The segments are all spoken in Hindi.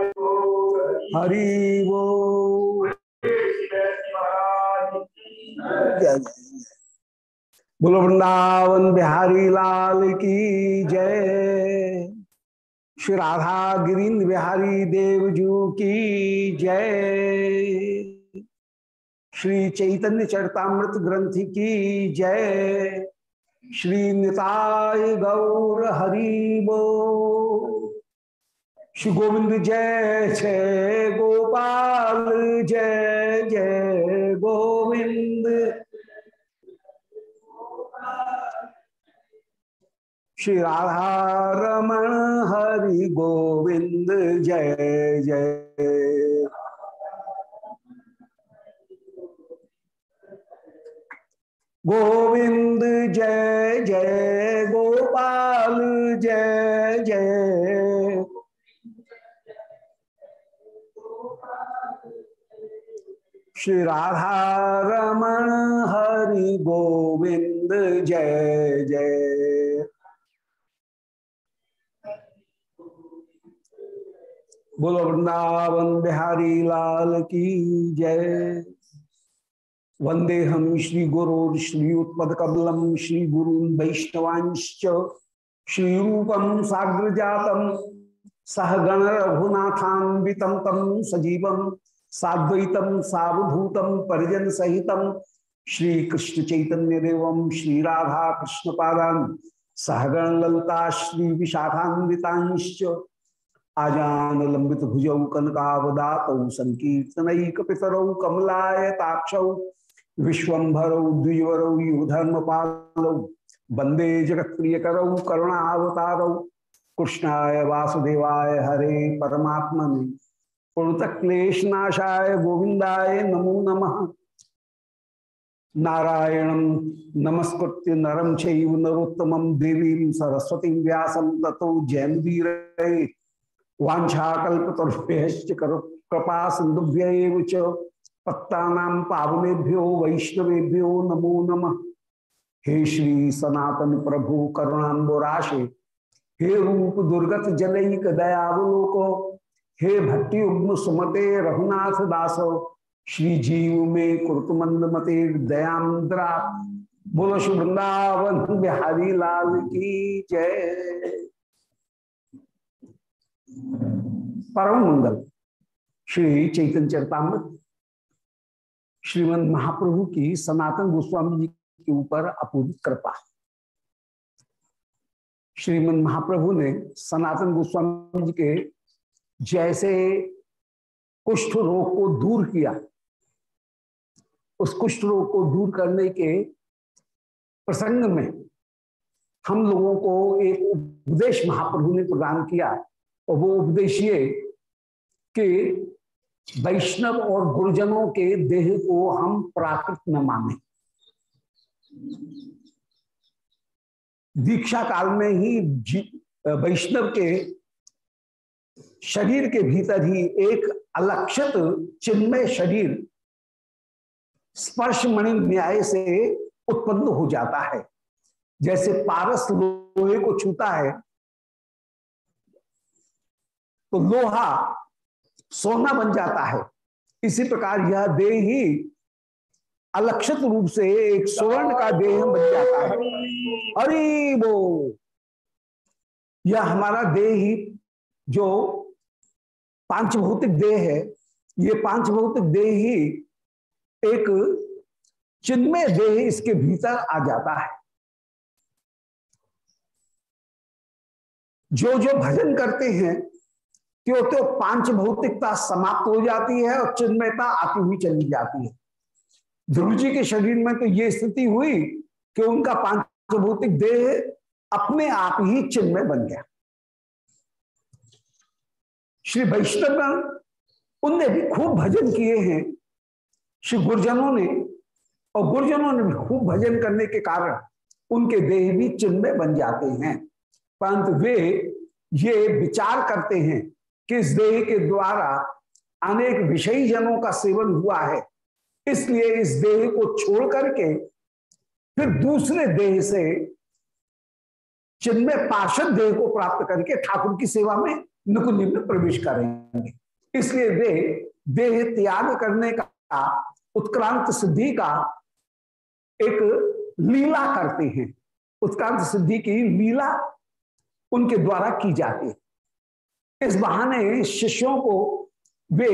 हरि वो। बोलो, वृंदावन बिहारी लाल की जय। श्री राधा गिरीन्द्र बिहारी देवजू की जय। श्री चैतन्य चरतामृत ग्रंथ की जय। श्री निताय गौर हरिबो श्री गोविंद जय जय गोपाल, जय जय गोविंद। श्री राधा रमण हरि गोविंद, जय जय। गोविंद जय जय गोपाल, जय जय। श्री राधा रमण हरि गोविंद जय जय। बोलो, वृंदावन बिहारी लाल की जय। वंदे हम श्री गुरु श्री उत्पद कबलम श्री गुरु वैष्णवांश्च। श्री रूपम साग्र जातम सहगण रघुनाथान्वितम तम सजीवम। साद्वैतम सावधूतम परिजन सहितम श्री कृष्ण चैतन्य देवम श्री राधा कृष्ण पादान सहगण ललता श्री विशाखान्वितांश्च आजान लंबित भुजौ कनकावदात संकीर्तनक पितरौ कमलायताक्षौ विश्वभरौ द्विवरौ युधर्म पालौ वंदे जगत प्रिय करौ करुणावतारौ, कृष्णाय वासुदेवाय हरे परमात्मने। पुणत क्लेशनाशाय गोविंदाय नमो नमः। नारायण नमस्कृत्य नरम चैव देवीं सरस्वती व्यासं ततो जयंतीर वाछाकल्पतरुभ्य कृपा सिंधुभ्य पत्ता पावनेभ्यो वैष्णवेभ्यो नमो नमः। हे श्री सनातन प्रभु करुणाबुराशे हे रूप दुर्गत जनक दयावलोको हे भट्टी उग्म सुमते रघुनाथ दासो, श्री जीव में कुरुतमंद मते दयांद्रा बोलो श्री वृंदावन बिहारी लाल की जय। परम मंगल। श्री चैतन्य चरतामृत। श्रीमद महाप्रभु की सनातन गोस्वामी जी के ऊपर अपूर्व कृपा। श्रीमद महाप्रभु ने सनातन गोस्वामी जी के जैसे कुष्ठ रोग को दूर किया, उस कुष्ठ रोग को दूर करने के प्रसंग में हम लोगों को एक उपदेश महाप्रभु ने प्रदान किया और वो उपदेश ये कि वैष्णव और गुरुजनों के देह को हम प्राकृत न माने। दीक्षा काल में ही वैष्णव के शरीर के भीतर ही एक अलक्षित चिन्मय शरीर स्पर्श मणि न्याय से उत्पन्न हो जाता है। जैसे पारस लोहे को छूता है तो लोहा सोना बन जाता है। इसी प्रकार यह देह ही अलक्षित रूप से एक स्वर्ण का देह बन जाता है। अरे वो, यह हमारा देह ही जो पाँच भौतिक देह है। ये पाँच भौतिक देह ही एक चिन्मय देह इसके भीतर आ जाता है। जो जो भजन करते हैं क्यों तो पाँच भौतिकता समाप्त हो जाती है और चिन्मयता आती हुई चली जाती है। ध्रुव जी के शरीर में तो ये स्थिति हुई कि उनका पाँच भौतिक देह अपने आप ही चिन्मय बन गया। श्री वैष्णव उनने भी खूब भजन किए हैं। श्री गुरजनों ने, और गुरजनों ने भी खूब भजन करने के कारण उनके देह भी चिन्मय बन जाते हैं। परंतु वे ये विचार करते हैं कि इस देह के द्वारा अनेक विषयी जनों का सेवन हुआ है। इसलिए इस देह को छोड़ करके फिर दूसरे देह से चिन्मय पार्षद देह को प्राप्त करके ठाकुर की सेवा में नुकुंज में प्रवेश करेंगे। इसलिए वे देह त्याग करने का, उत्क्रांत सिद्धि का एक लीला करते हैं। उत्क्रांत सिद्धि की लीला उनके द्वारा की जाती है। इस बहाने शिष्यों को वे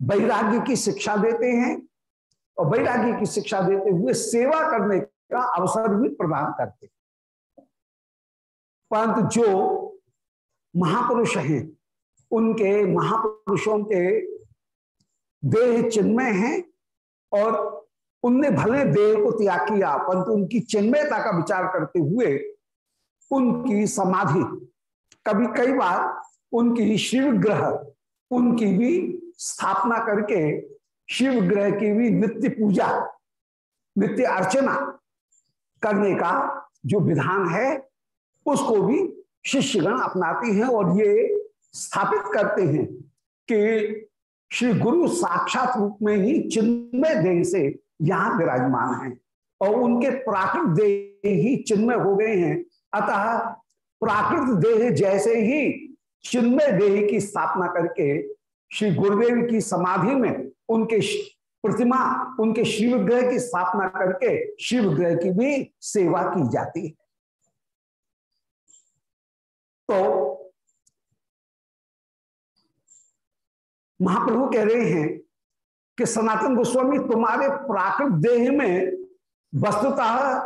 वैराग्य की शिक्षा देते हैं और वैराग्य की शिक्षा देते हुए सेवा करने का अवसर भी प्रदान करते परंतु जो महापुरुष हैं। उनके महापुरुषों के देह चिन्मय हैं और उनने भले देह को त्याग किया, परंतु उनकी चिन्मयता का विचार करते हुए उनकी समाधि, कभी कई बार उनकी शिव ग्रह, उनकी भी स्थापना करके शिव ग्रह की भी नित्य पूजा, नित्य अर्चना करने का जो विधान है, उसको भी शिष्यगण अपनाते हैं और ये स्थापित करते हैं कि श्री गुरु साक्षात रूप में ही चिन्मय देह से यहाँ विराजमान है और उनके प्राकृत देह ही चिन्मय हो गए हैं। अतः प्राकृत देह जैसे ही चिन्मय देह की स्थापना करके श्री गुरुदेव की समाधि में उनके प्रतिमा, उनके शिव ग्रह की स्थापना करके शिव ग्रह की भी सेवा की जाती है। तो महाप्रभु कह रहे हैं कि सनातन गोस्वामी, तुम्हारे प्राकृत देह में वस्तुतः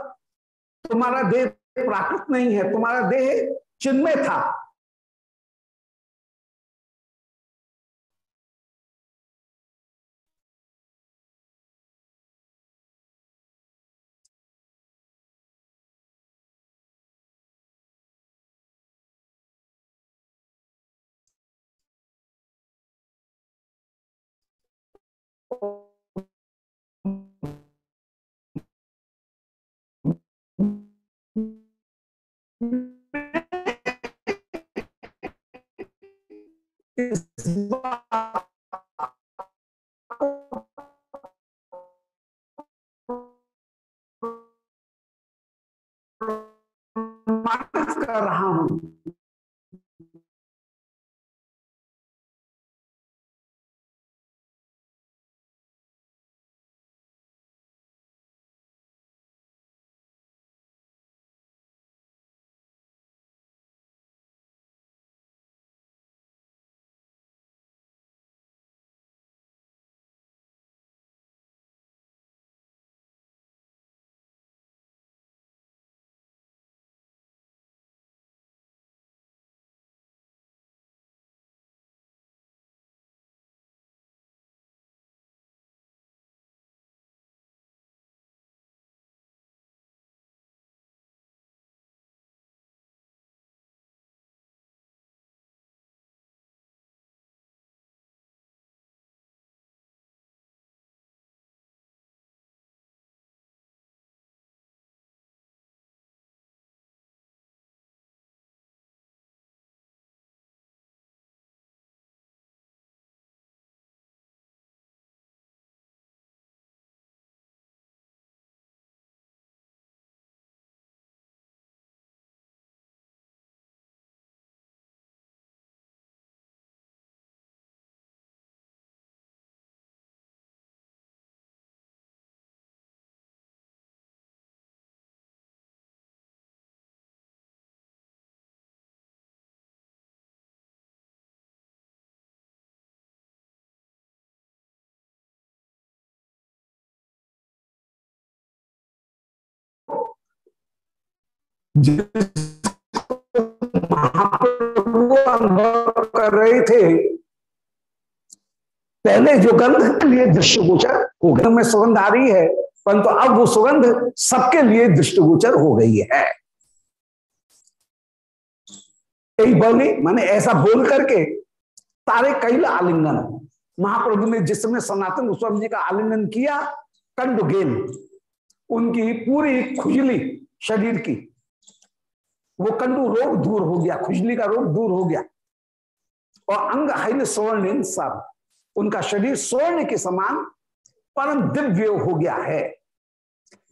तुम्हारा देह प्राकृत नहीं है, तुम्हारा देह चिन्मय था। Bye. अनुभव कर रहे थे। पहले जो गंध के लिए दृष्टिगोचर हो गए में सुगंध आ रही है, परंतु अब वो सुगंध सबके लिए दृष्टिगोचर हो गई है। यही बोली, मैंने ऐसा बोल करके तारे कैल आलिंगन। महाप्रभु ने जिस समय सनातन गोस्वामी जी का आलिंगन किया, कंडुगेन, उनकी पूरी खुजली शरीर की वो कंडू रोग दूर हो गया, खुजली का रोग दूर हो गया। और अंग हल स्वर्ण सब, उनका शरीर स्वर्ण के समान परम दिव्य हो गया है।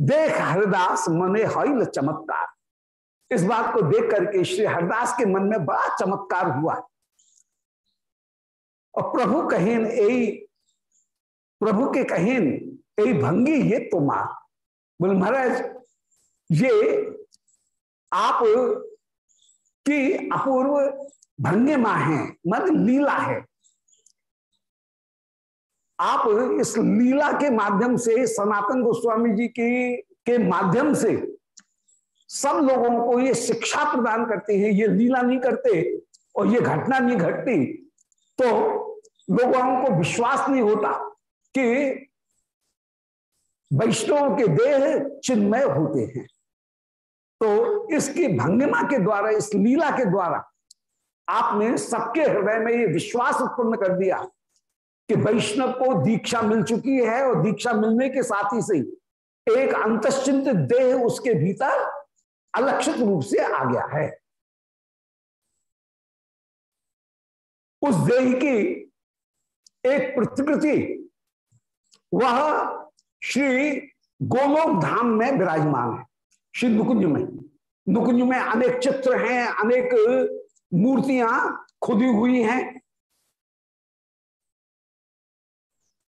देख हरिदास मने हईल चमत्कार। इस बात को देख करके श्री हरदास के मन में बड़ा चमत्कार हुआ। और प्रभु कहें यही प्रभु के कहें यही भंगी ये तो माँ बोले, महाराज, ये आप की अपूर्व भंगे माँ है मत लीला है। आप इस लीला के माध्यम से, सनातन गोस्वामी जी की, के माध्यम से सब लोगों को ये शिक्षा प्रदान करते हैं, ये लीला नहीं करते और ये घटना नहीं घटती तो लोगों को विश्वास नहीं होता कि वैष्णव के देह चिन्मय होते हैं। तो इसकी भंगिमा के द्वारा, इस लीला के द्वारा आपने सबके हृदय में ये विश्वास उत्पन्न कर दिया कि वैष्णव को दीक्षा मिल चुकी है और दीक्षा मिलने के साथ ही से एक अंतश्चिंत देह उसके भीतर अलक्षित रूप से आ गया है। उस देह की एक प्रकृति वह श्री गोलोक धाम में विराजमान है। श्री नुकुंज में। नुकुंज में अनेक चित्र हैं, अनेक मूर्तियाँ खुदी हुई हैं।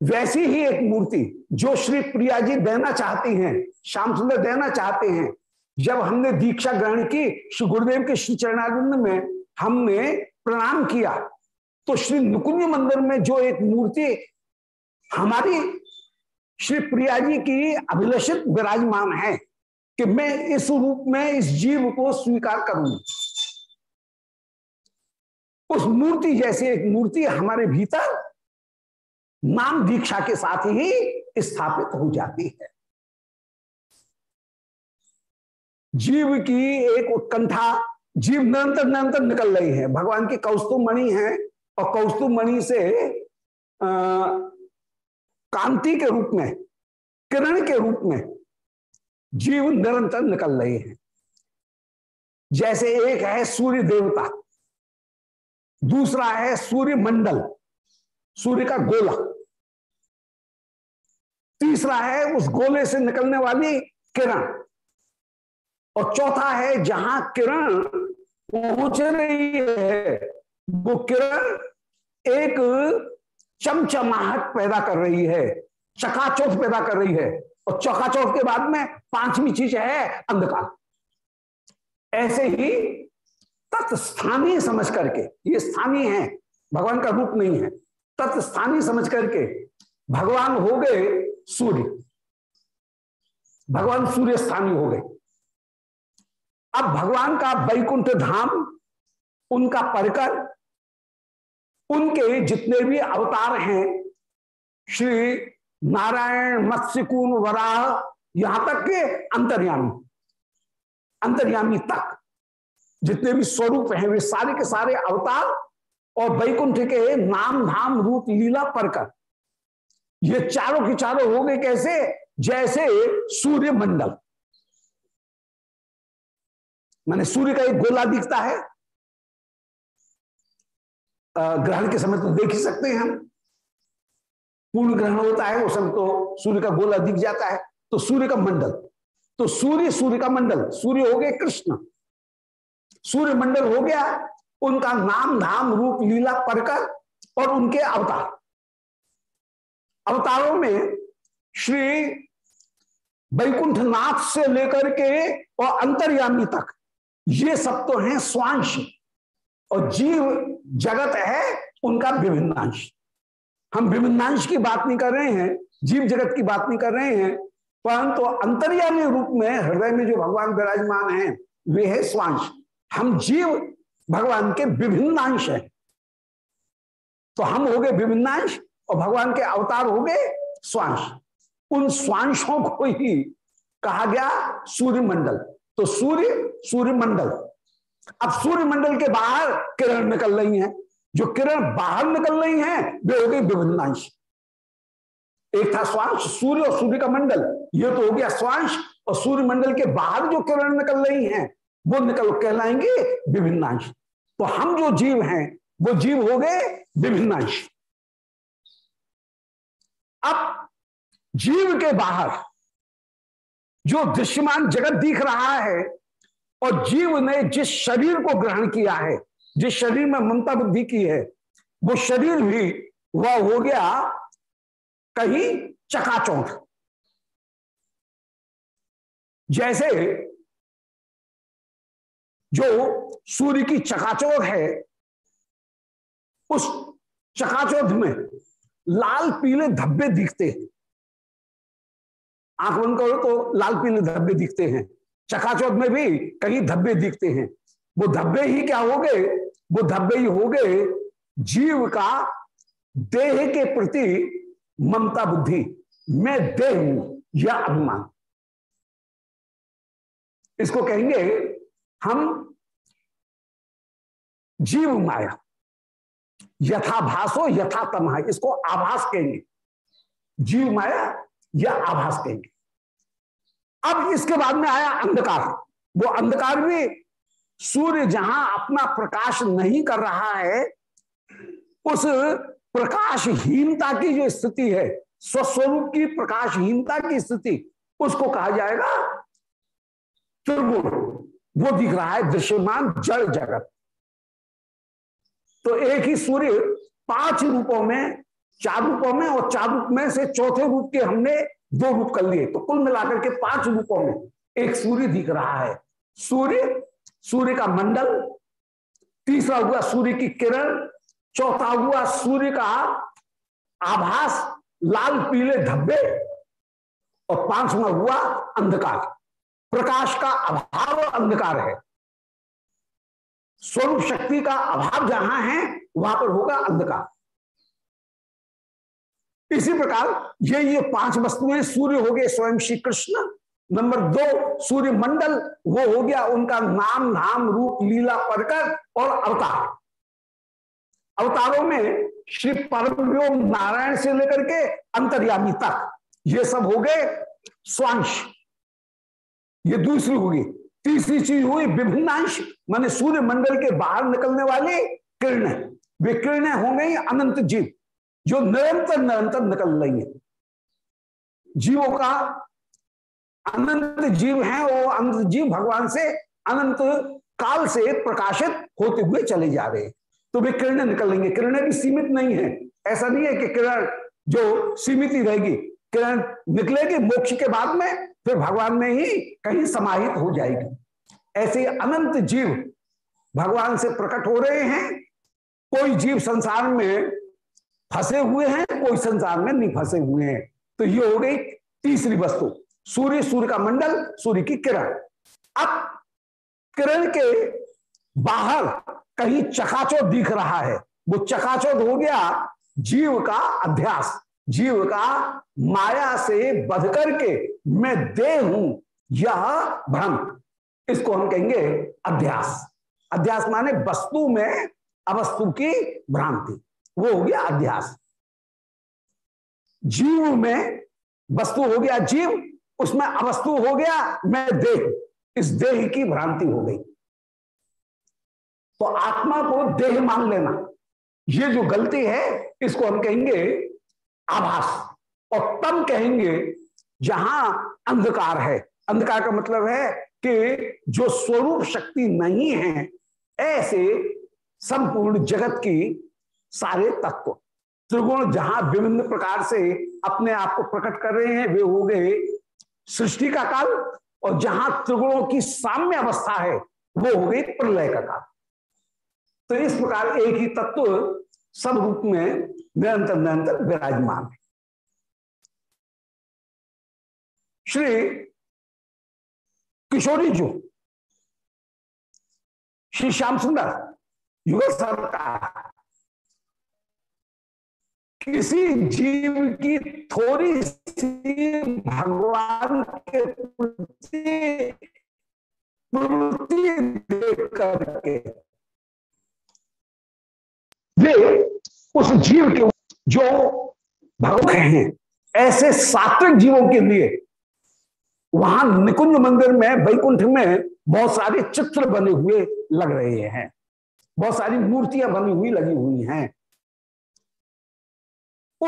वैसी ही एक मूर्ति जो श्री प्रिया जी देना चाहती हैं, श्याम सुंदर देना चाहते हैं। जब हमने दीक्षा ग्रहण की, श्री गुरुदेव के श्री चरणारिंद में हमने प्रणाम किया तो श्री नुकुंज मंदिर में जो एक मूर्ति हमारी श्री प्रिया जी की अभिलषित विराजमान है कि मैं इस रूप, में इस जीव को स्वीकार करूँ उस मूर्ति जैसे एक मूर्ति हमारे भीतर नाम दीक्षा के साथ ही स्थापित हो जाती है। जीव की एक उत्कंठा, जीव निरंतर निरंतर निकल रही है। भगवान की कौस्तु मणि है और कौस्तु मणि से कांति के रूप में, किरण के रूप में जीव निरंतर निकल रहे हैं। जैसे एक है सूर्य देवता, दूसरा है सूर्य मंडल, सूर्य का गोला। तीसरा है उस गोले से निकलने वाली किरण। और चौथा है जहाँ किरण पहुँच रही है, वो किरण एक चमचमाहट पैदा कर रही है चकाचौथ पैदा कर रही है। और चौकाचौथ के बाद में पांचवी चीज़ है अंधकार। ऐसे ही तत्स्थानीय समझ करके, ये स्थानीय है, भगवान का रूप नहीं है, तत्स्थानीय समझ करके भगवान हो गए सूर्य। भगवान सूर्य स्थानीय हो गए। अब भगवान का वैकुंठ धाम, उनका परिकर, उनके जितने भी अवतार हैं, श्री नारायण मत्स्य मत्स्यकून वराह, यहाँ तक के अंतर्यामी अंतर्यामी तक। जितने भी स्वरूप हैं, वे सारे के सारे अवतार और वैकुंठ के नाम, धाम, रूप, लीला परकर ये चारों के चारों हो गए कैसे? जैसे सूर्य मंडल मैंने सूर्य का एक गोला दिखता है। ग्रहण के समय तो देख ही सकते हैं हम। पूर्ण ग्रहण होता है, उस समय तो सूर्य का गोला दिख जाता है। तो सूर्य का मंडल तो सूर्य सूर्य का मंडल, सूर्य हो गए कृष्ण। सूर्य मंडल हो गया, उनका नाम धाम रूप लीला परकर और उनके अवतार। अवतारों में श्री वैकुंठ नाथ से लेकर के और अंतर्यामी तक, ये सब तो हैं स्वांश। और जीव जगत है उनका विभिन्नांश। हम विभिन्नांश की बात नहीं कर रहे हैं, जीव जगत की बात नहीं कर रहे हैं, परंतु तो अंतर्यामी रूप में हृदय में जो भगवान विराजमान है, वे है स्वांश। हम जीव भगवान के विभिन्नांश है। तो हम हो गए विभिन्नांश और भगवान के अवतार हो गए स्वांश। उन स्वांशों को ही कहा गया सूर्य मंडल तो सूर्य सूर्य मंडल अब सूर्य मंडल के बाहर किरण निकल रही हैं। जो किरण बाहर निकल रही हैं, वे हो गई विभिन्नांश। एक था स्वांश, सूर्य और सूर्य का मंडल। ये तो हो गया स्वांश और सूर्य मंडल के बाहर जो किरण निकल रही हैं, वो निकल कहलाएँगे विभिन्नांश। तो हम जो जीव हैं, वो जीव हो गए विभिन्नांश। अब जीव के बाहर जो दृश्यमान जगत दिख रहा है और जीव ने जिस शरीर को ग्रहण किया है जिस शरीर में ममता बुद्धि की है, वो शरीर भी वह हो गया कहीं चकाचौंध। जैसे जो सूर्य की चकाचौध है, उस चकाचौध में लाल पीले धब्बे दिखते हैं। आँख बंद करो तो लाल पीले धब्बे दिखते हैं। चकाचौध में भी कहीं धब्बे दिखते हैं। वो धब्बे ही क्या हो गए? वो धब्बे ही हो गए। जीव का देह के प्रति ममता बुद्धि। मैं देह हूँ या अभिमान। इसको कहेंगे हम जीव माया। यथा यथाभासो यथा तमहा। इसको आभास कहेंगे। जीव माया या आभास कहेंगे। अब इसके बाद में आया अंधकार। वो अंधकार भी सूर्य जहाँ अपना प्रकाश नहीं कर रहा है, उस प्रकाशहीनता की जो स्थिति है, स्वस्वरूप की प्रकाशहीनता की स्थिति, उसको कहा जाएगा त्रिगुण। वो दिख रहा है दृश्यमान जड़ जगत। तो एक ही सूर्य पाँच रूपों में, चार रूपों में और चार रूप में से चौथे रूप के हमने दो रूप कर लिए। तो कुल मिलाकर के पाँच रूपों में एक सूर्य दिख रहा है। सूर्य सूर्य का मंडल, तीसरा हुआ सूर्य की किरण, चौथा हुआ सूर्य का आभास, लाल, पीले, धब्बे, और पांचवा हुआ अंधकार। प्रकाश का अभाव अंधकार है। स्वरूप शक्ति का अभाव जहाँ है, वहाँ पर होगा अंधकार। इसी प्रकार ये ये पाँच वस्तुएँ सूर्य हो गए, स्वयं श्री कृष्ण नंबर दो सूर्य मंडल वो हो गया उनका नाम नाम, रूप, लीला, परकर और अवतार। अवतारों में श्री परम नारायण से लेकर के अंतर्यामी तक, ये सब हो गए स्वांश। ये दूसरी होगी, तीसरी चीज़ हुई विभिन्न अंश माने सूर्य मंडल के बाहर निकलने वाली किरणें। वे किरणें हो गई अनंत जीव, जो निरंतर निरंतर निकल रही है। जीवों का अनंत जीव है, वो अनंत जीव भगवान से अनंत काल से प्रकाशित होते हुए चले जा रहे हैं। तो वे किरणें निकल लेंगे किरणें भी सीमित नहीं है। ऐसा नहीं है कि किरण जो सीमित ही रहेगी। किरण निकलेगी मोक्ष के बाद में, फिर भगवान में ही कहीं समाहित हो जाएगी। ऐसे अनंत जीव भगवान से प्रकट हो रहे हैं। कोई जीव संसार में फंसे हुए हैं, कोई संसार में नहीं फंसे हुए हैं। तो ये हो गई तीसरी वस्तु। सूर्य सूर्य का मंडल, सूर्य की किरण। अब किरण के बाहर कहीं चकाचौध दिख रहा है। वो चकाचौध हो गया जीव का अध्यास जीव का माया से बध करके मैं दे हूँ, यह भ्रम। इसको हम कहेंगे अध्यास अध्यास माने वस्तु में अवस्तु की भ्रांति। वो हो गया अध्यास जीव में वस्तु हो गया जीव उसमें अवस्तु हो गया, मैं देह, इस देह की भ्रांति हो गई। तो आत्मा को देह मान लेना, ये जो गलती है, इसको हम कहेंगे आभास, और तम कहेंगे जहाँ अंधकार है। अंधकार का मतलब है कि जो स्वरूप शक्ति नहीं है, ऐसे संपूर्ण जगत की सारे तत्व। त्रिगुण जहाँ विभिन्न प्रकार से अपने आप को प्रकट कर रहे हैं, वे हो गए सृष्टि का काल और जहाँ त्रिगुणों की साम्य अवस्था है, वो हो गई प्रलय का काल। तो इस प्रकार एक ही तत्व सब रूप में निरंतर निरंतर विराजमान है। श्री किशोरी जो, श्री श्याम सुंदर, युगल सरकार किसी जीव की थोड़ी सी भगवान के प्रति देख करके वे उस जीव के जो भगवान हैं, ऐसे सात्विक जीवों के लिए वहाँ निकुंज मंदिर में, वैकुंठ में बहुत सारे चित्र बने हुए लग रहे हैं। बहुत सारी मूर्तियाँ बनी हुई लगी हुई हैं।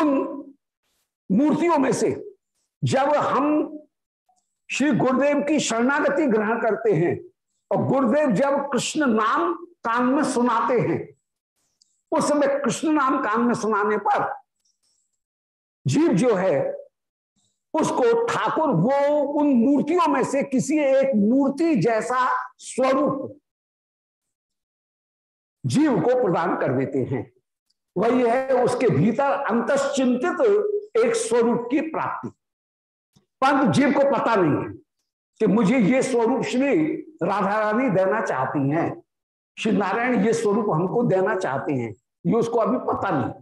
उन मूर्तियों में से जब हम श्री गुरुदेव की शरणागति ग्रहण करते हैं और गुरुदेव जब कृष्ण नाम कान में सुनाते हैं, उस समय कृष्ण नाम कान में सुनाने पर जीव जो है, उसको ठाकुर वो उन मूर्तियों में से किसी एक मूर्ति जैसा स्वरूप जीव को प्रदान कर देते हैं। वही है, उसके भीतर अंतश्चिंतित एक स्वरूप की प्राप्ति। परंतु जीव को पता नहीं है कि मुझे ये स्वरूप श्री राधा रानी देना चाहती हैं। श्री नारायण ये स्वरूप हमको देना चाहते हैं, ये उसको अभी पता नहीं।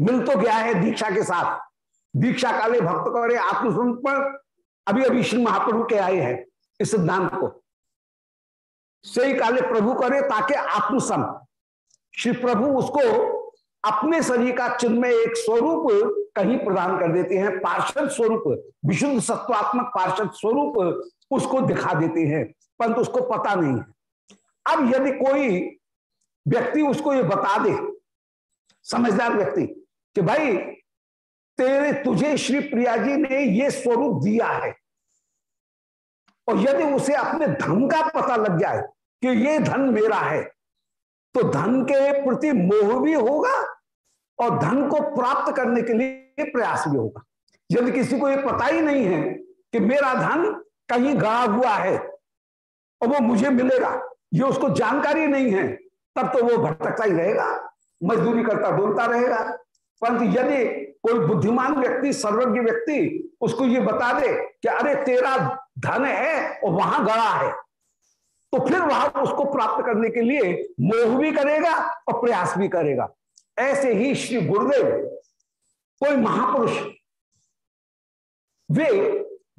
मिल तो गया है दीक्षा के साथ। दीक्षा काले भक्त करे, आत्मस्वरूप पर अभी अभी श्री महाप्रभु के आए हैं इस सिद्धांत को। सही काले प्रभु करे ताकि आत्मसम। श्री प्रभु उसको अपने शरीर का चिन्ह में एक स्वरूप कहीं प्रदान कर देते हैं, पार्षद स्वरूप, विशुद्ध सत्वात्मक पार्षद स्वरूप उसको दिखा देते हैं, परंतु उसको पता नहीं है। अब यदि कोई व्यक्ति उसको ये बता दे, समझदार व्यक्ति, कि भाई, तेरे, तुझे श्री प्रिया जी ने ये स्वरूप दिया है, और यदि उसे अपने धन का पता लग जाए कि ये धन मेरा है तो धन के प्रति मोह भी होगा और धन को प्राप्त करने के लिए प्रयास भी होगा। यदि किसी को ये पता ही नहीं है कि मेरा धन कहीं गड़ा हुआ है और वो मुझे मिलेगा, ये उसको जानकारी नहीं है, तब तो वो भटकता ही रहेगा, मजदूरी करता बोलता रहेगा। परंतु यदि कोई बुद्धिमान व्यक्ति, सर्वज्ञ व्यक्ति उसको ये बता दे कि अरे तेरा धन है और वहाँ गड़ा है तो फिर वहाँ उसको प्राप्त करने के लिए मोह भी करेगा और प्रयास भी करेगा। ऐसे ही श्री गुरुदेव, कोई महापुरुष, वे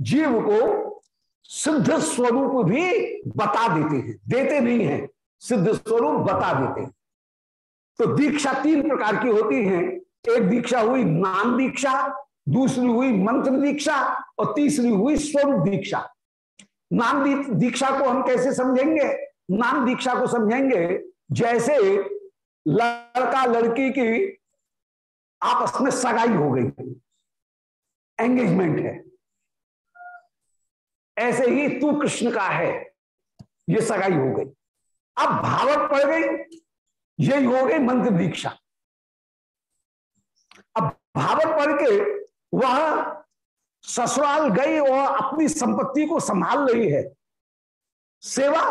जीव को सिद्ध स्वरूप भी बता देते हैं, देते नहीं है, सिद्ध स्वरूप बता देते हैं। तो दीक्षा तीन प्रकार की होती है। एक दीक्षा हुई नाम दीक्षा, दूसरी हुई मंत्र दीक्षा और तीसरी हुई स्वरूप दीक्षा। नाम दीक्षा को हम कैसे समझेंगे? नाम दीक्षा को समझेंगे जैसे लड़का लड़की की आपस में सगाई हो गई। एंगेजमेंट है। ऐसे ही तू कृष्ण का है। ये सगाई हो गई। अब भावक पड़ गई। यही हो गई मंत्र दीक्षा। अब भावक पढ़ के वह ससुराल गई और अपनी संपत्ति को संभाल रही है। सेवा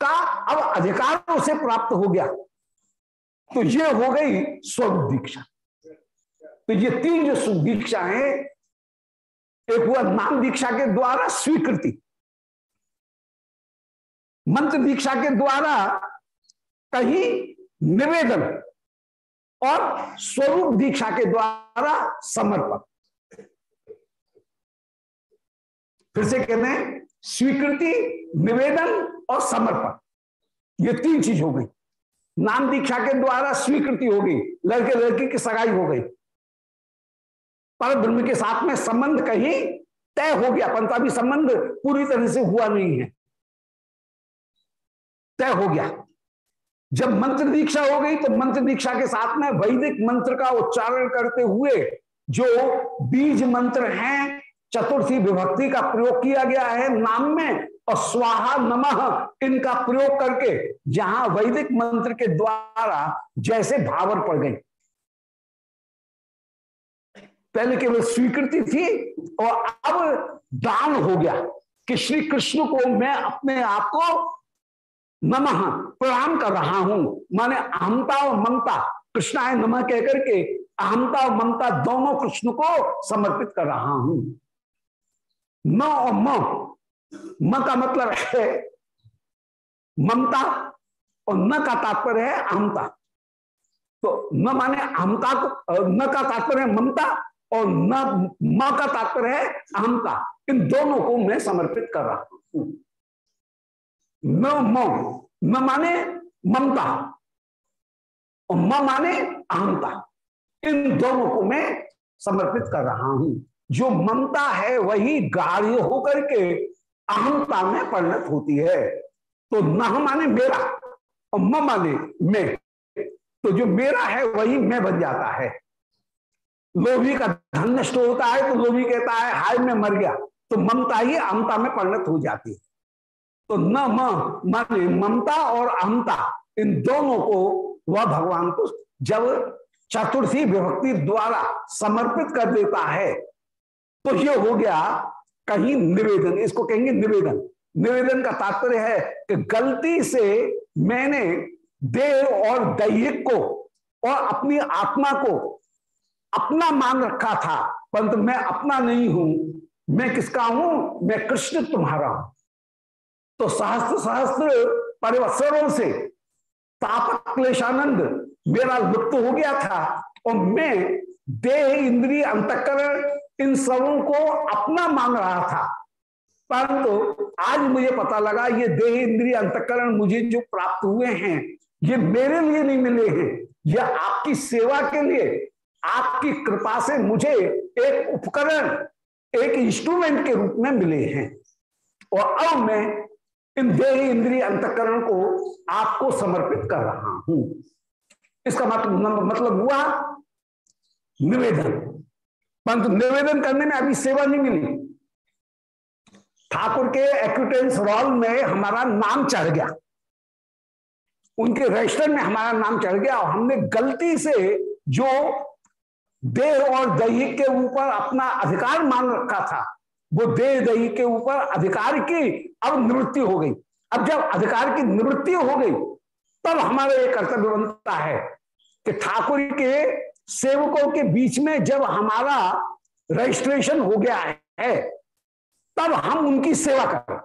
का अब अधिकार उसे प्राप्त हो गया। तो ये हो गई स्वरूप दीक्षा। तो ये तीन जो सुख दीक्षा है, एक हुआ नाम दीक्षा के द्वारा स्वीकृति। मंत्र दीक्षा के द्वारा कहीं निवेदन और स्वरूप दीक्षा के द्वारा समर्पण। फिर से कहते हैं, स्वीकृति, निवेदन और समर्पण। ये तीन चीज़ हो गई। नाम दीक्षा के द्वारा स्वीकृति हो गई, लड़के लड़की की सगाई हो गई। पर ब्रह्म के साथ में संबंध कहीं तय हो गया, परंतु अभी संबंध पूरी तरह से हुआ नहीं है। तय हो गया। जब मंत्र दीक्षा हो गई तो मंत्र दीक्षा के साथ में वैदिक मंत्र का उच्चारण करते हुए जो बीज मंत्र हैं चतुर्थी विभक्ति का प्रयोग किया गया है नाम में, और स्वाहा नमः इनका प्रयोग करके जहाँ वैदिक मंत्र के द्वारा जैसे भावर पड़ गई पहले केवल स्वीकृति थी, और अब दान हो गया कि श्री कृष्ण को मैं अपने आप को नमः प्रणाम कर रहा हूँ। माने अहमता और ममता कृष्णाय नमः कहकर के अहमता और ममता दोनों कृष्ण को समर्पित कर रहा हूँ। न और म। म का मतलब है ममता और न का तात्पर्य है अहमता तो न माने अहमता को न का तात्पर्य है ममता और न म का तात्पर्य है अहमता इन दोनों को मैं समर्पित कर रहा हूँ। न म। न माने ममता और म माने अहमता इन दोनों को मैं समर्पित कर रहा हूँ। जो ममता है वही गाढ़ होकर के अहमता में परिणत होती है। तो न माने मेरा और माने मैं। तो जो मेरा है वही मैं बन जाता है। लोभी का धन नष्ट होता है तो लोभी कहता है, हाय, मैं मर गया। तो ममता ही अहमता में परिणत हो जाती है। तो न माने ममता और अहमता इन दोनों को वह भगवान को जब चतुर्थी विभक्ति द्वारा समर्पित कर देता है तो ये हो गया कहीं निवेदन। इसको कहेंगे निवेदन। निवेदन का तात्पर्य है कि गलती से मैंने देह और दैहिक को और अपनी आत्मा को अपना मान रखा था, परंतु मैं अपना नहीं हूँ। मैं किसका हूँ? मैं कृष्ण तुम्हारा हूँ। तो सहस्त्र सहस्त्र परिवत्सरों से तापक क्लेशानंद मेरा लुप्त हो गया था और मैं देह इंद्रिय अंतकरण इन सबों को अपना मान रहा था। परंतु आज मुझे पता लगा, ये देह इंद्रिय अंतकरण मुझे जो प्राप्त हुए हैं, ये मेरे लिए नहीं मिले हैं। ये आपकी सेवा के लिए, आपकी कृपा से मुझे एक उपकरण, एक इंस्ट्रूमेंट के रूप में मिले हैं। और अब मैं इन देह इंद्रिय अंतकरण को आपको समर्पित कर रहा हूँ। इसका मतलब मतलब हुआ निवेदन। परंतु निवेदन करने में अभी सेवा नहीं मिली। ठाकुर के एक्विटेंस रॉल में हमारा नाम चढ़ गया। उनके रजिस्टर में हमारा नाम चढ़ गया और हमने गलती से जो देह और दही के ऊपर अपना अधिकार मान रखा था, वो देह दही के ऊपर अधिकार की अब निवृत्ति हो गई। अब जब अधिकार की निवृत्ति हो गई, तब हमारा ये कर्तव्य बनता है कि ठाकुर के सेवकों के बीच में जब हमारा रजिस्ट्रेशन हो गया है, तब हम उनकी सेवा करें।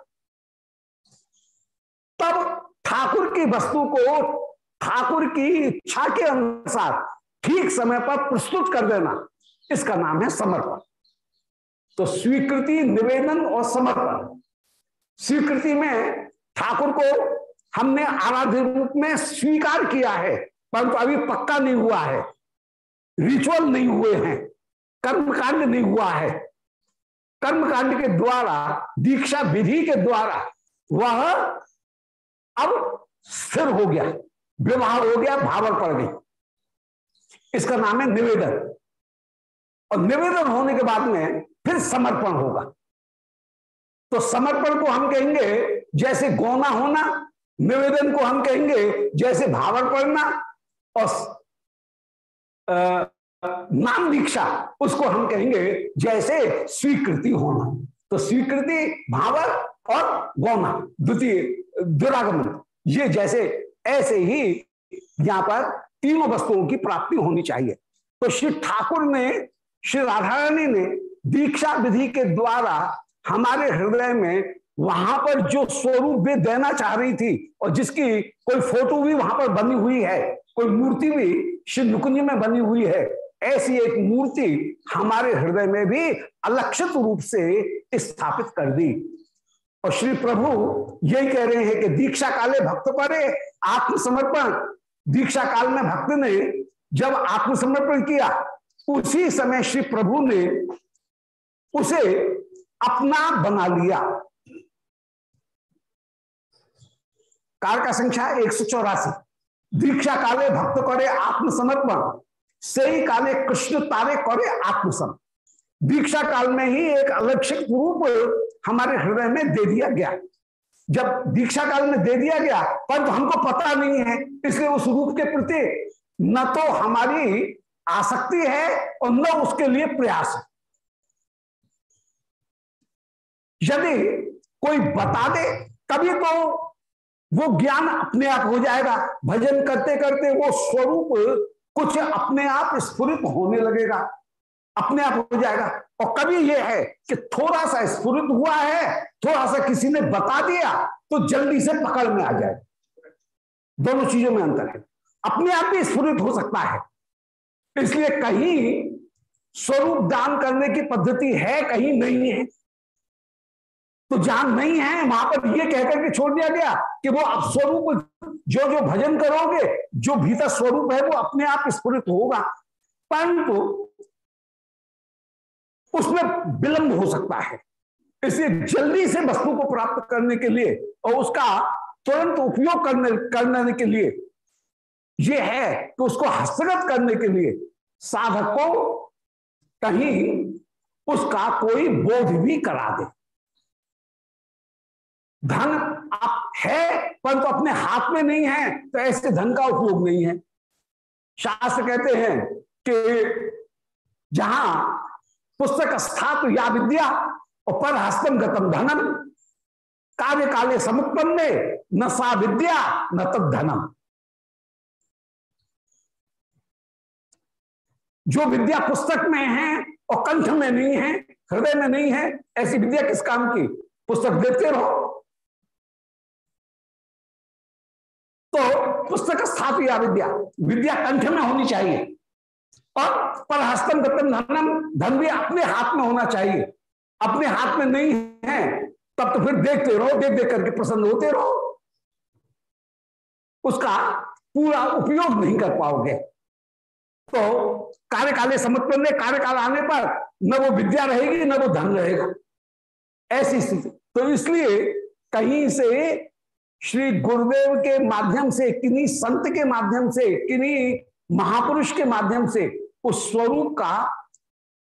तब ठाकुर की वस्तु को ठाकुर की इच्छा के अनुसार ठीक समय पर प्रस्तुत कर देना, इसका नाम है समर्पण। तो स्वीकृति, निवेदन और समर्पण। स्वीकृति में ठाकुर को हमने आराध्य रूप में स्वीकार किया है, परंतु अभी पक्का नहीं हुआ है। रिचुअल नहीं हुए हैं। कर्मकांड नहीं हुआ है। कर्मकांड के द्वारा, दीक्षा विधि के द्वारा वह अब स्थिर हो गया। विवाह हो गया भावर पड़ गई। इसका नाम है निवेदन। और निवेदन होने के बाद में फिर समर्पण होगा। तो समर्पण को हम कहेंगे, जैसे गौना होना, निवेदन को हम कहेंगे, जैसे भावर पड़ना, और नाम दीक्षा, उसको हम कहेंगे जैसे स्वीकृति होना। तो स्वीकृति भावर और गौना द्वितीय, दुरागमन, ये जैसे, ऐसे ही यहाँ पर तीनों वस्तुओं की प्राप्ति होनी चाहिए। तो श्री ठाकुर ने, श्री राधा रानी ने दीक्षा विधि के द्वारा हमारे हृदय में वहाँ पर जो स्वरूप भी देना चाह रही थी और जिसकी कोई फ़ोटो भी वहाँ पर बनी हुई है, कोई मूर्ति भी श्री नुकुंज में बनी हुई है। ऐसी एक मूर्ति हमारे हृदय में भी अलक्षित रूप से स्थापित कर दी। और श्री प्रभु यही कह रहे हैं कि दीक्षा काले भक्त परे आत्मसमर्पण। दीक्षा काल में भक्त ने जब आत्मसमर्पण किया, उसी समय श्री प्रभु ने उसे अपना बना लिया। काल का संख्या एक सौ चौरासी। दीक्षा काले भक्त करे आत्मसमर्पण। से ही काले कृष्ण तारे करे आत्मसम दीक्षा काल में ही एक अलक्षित रूप हमारे हृदय में दे दिया गया। जब दीक्षा काल में दे दिया गया पर तो हमको पता नहीं है। इसलिए उस रूप के प्रति न तो हमारी आसक्ति है और न उसके लिए प्रयास है। यदि कोई बता दे कभी तो वो ज्ञान अपने आप हो जाएगा। भजन करते करते वो स्वरूप कुछ अपने आप स्फुरित होने लगेगा। अपने आप हो जाएगा। और कभी ये है कि थोड़ा सा स्फुरित हुआ है, थोड़ा सा किसी ने बता दिया तो जल्दी से पकड़ में आ जाए। दोनों चीज़ों में अंतर है। अपने आप भी स्फुरित हो सकता है। इसलिए कहीं स्वरूप दान करने की पद्धति है, कहीं नहीं है। तो जहाँ नहीं है, वहाँ पर यह कहकर के छोड़ दिया गया कि वो आप स्वरूप, जो जो भजन करोगे, जो भीतर स्वरूप है, वो अपने आप स्फुरित होगा। परंतु उसमें विलंब हो सकता है। इसलिए जल्दी से वस्तु को प्राप्त करने के लिए और उसका तुरंत उपयोग करने करने के लिए यह है कि उसको हस्तगत करने के लिए साधक को कहीं उसका कोई बोध भी करा दे। धन आप है, परंतु तो अपने हाथ में नहीं है तो ऐसे धन का उपयोग नहीं है। शास्त्र कहते हैं कि जहाँ पुस्तक स्थात या विद्या और पर हस्तम गतम धनम कार्य काले समुत्पन्न, न सा विद्या, न तद धनम। जो विद्या पुस्तक में है और कंठ में नहीं है, हृदय में नहीं है, ऐसी विद्या किस काम की? पुस्तक देखते रहो। पुस्तक स्थापित विद्या। विद्या कंठ में होनी चाहिए। और पर हस्तम गतम धनम धन भी अपने हाथ में होना चाहिए। अपने हाथ में नहीं है, तब तो फिर देखते रहो, देख देख करके प्रसन्न होते रहो। उसका पूरा उपयोग नहीं कर पाओगे। तो कार्यकाले समर्पण में कार्यकाल आने पर न वो विद्या रहेगी, न वो धन रहेगा। ऐसी स्थिति। तो इसलिए कहीं से श्री गुरुदेव के माध्यम से, किन्हीं संत के माध्यम से, किन्हीं महापुरुष के माध्यम से उस स्वरूप का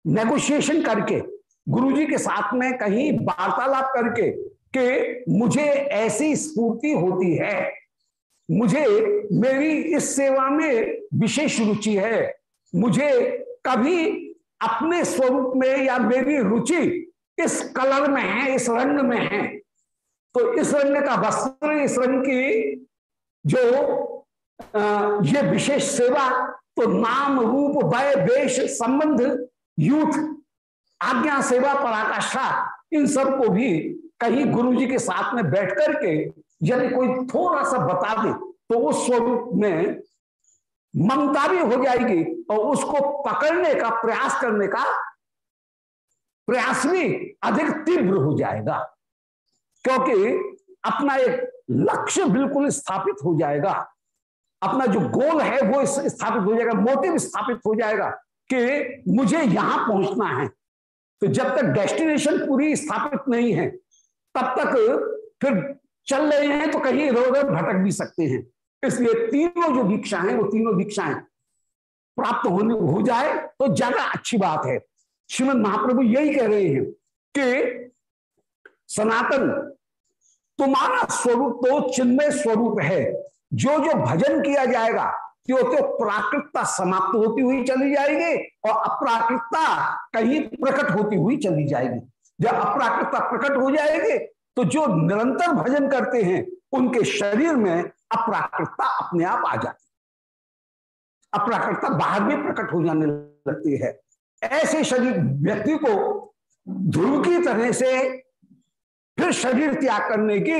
नेगोशिएशन करके, गुरुजी के साथ में कहीं वार्तालाप करके कि मुझे ऐसी स्फूर्ति होती है, मुझे मेरी इस सेवा में विशेष रुचि है, मुझे कभी अपने स्वरूप में या मेरी रुचि इस कलर में है, इस रंग में है तो इस रंग का वस्त्र, इस रंग की जो ये विशेष सेवा तो नाम रूप, वय, वेश, संबंध, यूथ, आज्ञा सेवा पराकाष्ठा इन सबको भी कहीं गुरु जी के साथ में बैठ करके यदि कोई थोड़ा सा बता दे तो उस स्वरूप में ममता भी हो जाएगी और उसको पकड़ने का, प्रयास करने का प्रयास भी अधिक तीव्र हो जाएगा। क्योंकि अपना एक लक्ष्य बिल्कुल स्थापित हो जाएगा। अपना जो गोल है वो स्थापित हो जाएगा, मोटिव स्थापित हो जाएगा कि मुझे यहाँ पहुँचना है। तो जब तक डेस्टिनेशन पूरी स्थापित नहीं है, तब तक फिर चल रहे हैं तो कहीं इधर उधर भटक भी सकते हैं। इसलिए तीनों जो दीक्षा है, वो तीनों दीक्षाएँ प्राप्त होने हो जाए तो ज़्यादा अच्छी बात है। श्रीमद महाप्रभु यही कह रहे हैं कि सनातन तुम्हारा स्वरूप तो चिन्मय स्वरूप है। जो जो भजन किया जाएगा, त्यो तो प्राकृतता समाप्त होती हुई चली जाएगी और अप्राकृतता कहीं प्रकट होती हुई चली जाएगी। जब अप्राकृतता प्रकट हो जाएगी तो जो निरंतर भजन करते हैं, उनके शरीर में अप्राकृतता अपने आप आ जाती अप्राकृतता बाहर भी प्रकट हो जाने लगती है। ऐसे शरीर व्यक्ति को ध्रुव की तरह से फिर शरीर त्याग करने की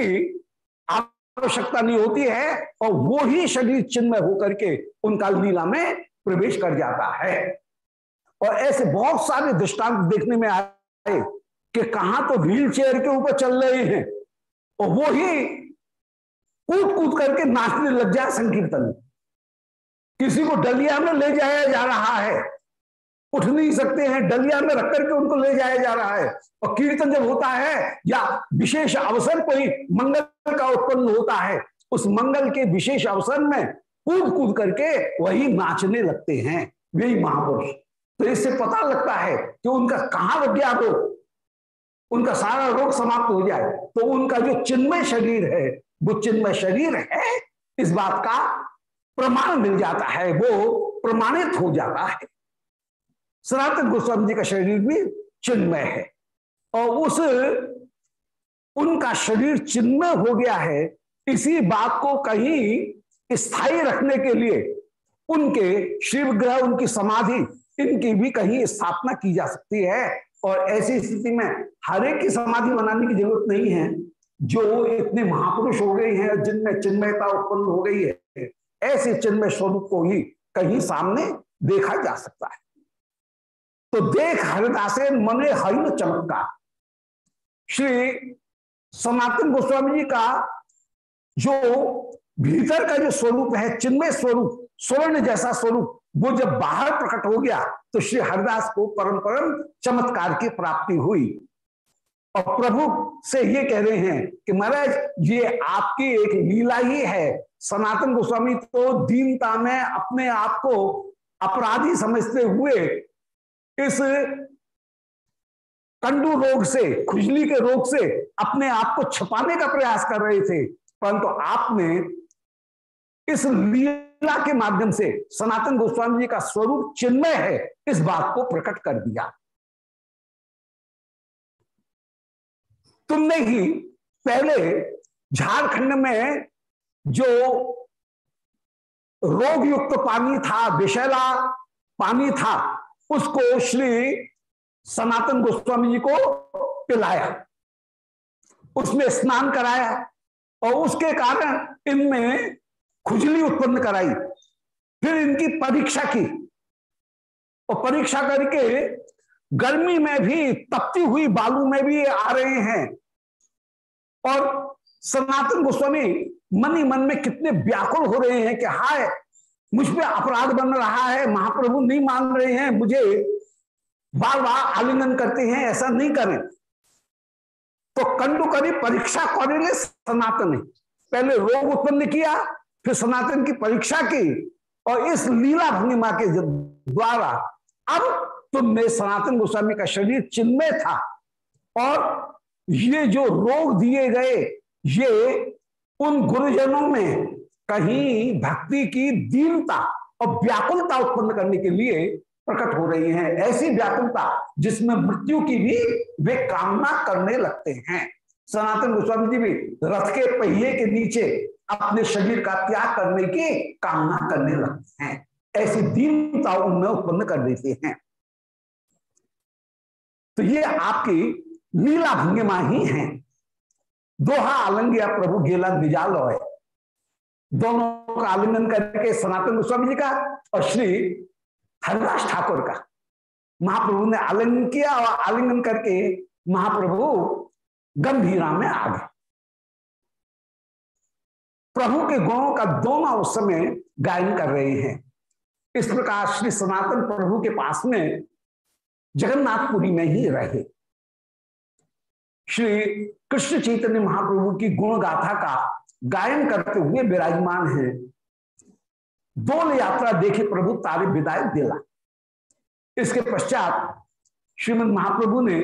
आवश्यकता नहीं होती है और वो ही शरीर चिन्मय होकर के उनका लीला में प्रवेश कर जाता है। और ऐसे बहुत सारे दृष्टांत देखने में आए कि कहा तो व्हील चेयर के ऊपर चल रहे हैं और वो ही कूद कूद करके नाचने लग जाए संकीर्तन। किसी को डलिया में ले जाया जा रहा है। उठ नहीं सकते हैं, डलिया में रख करके उनको ले जाया जा रहा है। और कीर्तन जब होता है, या विशेष अवसर कोई मंगल का उत्पन्न होता है, उस मंगल के विशेष अवसर में कूद कूद करके वही नाचने लगते हैं वही महापुरुष। तो इससे पता लगता है कि उनका कहाँ लग गया रोग उनका सारा रोग समाप्त हो जाए। तो उनका जो चिन्मय शरीर है, वो चिन्मय शरीर है, इस बात का प्रमाण मिल जाता है, वो प्रमाणित हो जाता है। सनातन गोस्वामी जी का शरीर भी चिन्मय है। और उस, उनका शरीर चिन्मय हो गया है, इसी बात को कहीं स्थायी रखने के लिए उनके शिव ग्रह उनकी समाधि, इनकी भी कहीं स्थापना की जा सकती है। और ऐसी स्थिति में हर एक की समाधि बनाने की ज़रूरत नहीं है। जो इतने महापुरुष हो गए हैं, जिनमें चिन्मयता उत्पन्न हो गई है, ऐसे चिन्मय स्वरूप को ही कहीं सामने देखा जा सकता है। तो देख हरिदासे मने हरिन चमत्कार श्री सनातन गोस्वामी जी का जो भीतर का जो स्वरूप है, चिन्मय स्वरूप, स्वर्ण जैसा स्वरूप, वो जब बाहर प्रकट हो गया तो श्री हरिदास को परम परम चमत्कार की प्राप्ति हुई। और प्रभु से ये कह रहे हैं कि महाराज, ये आपकी एक लीला ही है। सनातन गोस्वामी तो दीनता में अपने आप को अपराधी समझते हुए इस कंडू रोग से, खुजली के रोग से अपने आप को छपाने का प्रयास कर रहे थे, परंतु तो आपने इस लीला के माध्यम से सनातन गोस्वामी जी का स्वरूप चिन्मय है, इस बात को प्रकट कर दिया। तुमने ही पहले झारखंड में जो रोग युक्त पानी था, विषैला पानी था उसको श्री सनातन गोस्वामी जी को पिलाया। उसमें स्नान कराया और उसके कारण इनमें खुजली उत्पन्न कराई। फिर इनकी परीक्षा की। और परीक्षा करके गर्मी में भी, तपती हुई बालू में भी आ रहे हैं। और सनातन गोस्वामी मन ही मन में कितने व्याकुल हो रहे हैं कि हाय मुझ पर अपराध बन रहा है, महाप्रभु नहीं मान रहे हैं, मुझे बार बार आलिंगन करते हैं, ऐसा नहीं करें। तो कंडु करी परीक्षा करेंगे सनातन पहले रोग उत्पन्न किया, फिर सनातन की परीक्षा की और इस लीला भंगिमा के द्वारा अब तुम तुमने सनातन गोस्वामी का शरीर चिन्मय था। और ये जो रोग दिए गए, ये उन गुरुजनों में कहीं भक्ति की दीनता और व्याकुलता उत्पन्न करने के लिए प्रकट हो रही हैं। ऐसी व्याकुलता जिसमें मृत्यु की भी वे कामना करने लगते हैं। सनातन गोस्वामी जी भी रथ के पहिए के नीचे अपने शरीर का त्याग करने की कामना करने लगते हैं। ऐसी दीनता उनमें उत्पन्न कर देते हैं। तो ये आपकी लीला भंगिमा ही है। दोहा आलंगिया प्रभु गेला निजाल दोनों का आलिंगन करके सनातन गोस्वामी जी का और श्री हरिदास ठाकुर का। महाप्रभु ने आलिंगन किया और आलिंगन करके महाप्रभु गंभीरा में आ गए। प्रभु के गुणों का दोनों उस समय गायन कर रहे हैं। इस प्रकार श्री सनातन प्रभु के पास में जगन्नाथपुरी में ही रहे। श्री कृष्ण चैतन्य महाप्रभु की गुण गाथा का गायन करते हुए विराजमान है। दोल यात्रा देखे प्रभु तारे विदाई दिला। इसके पश्चात श्रीमद महाप्रभु ने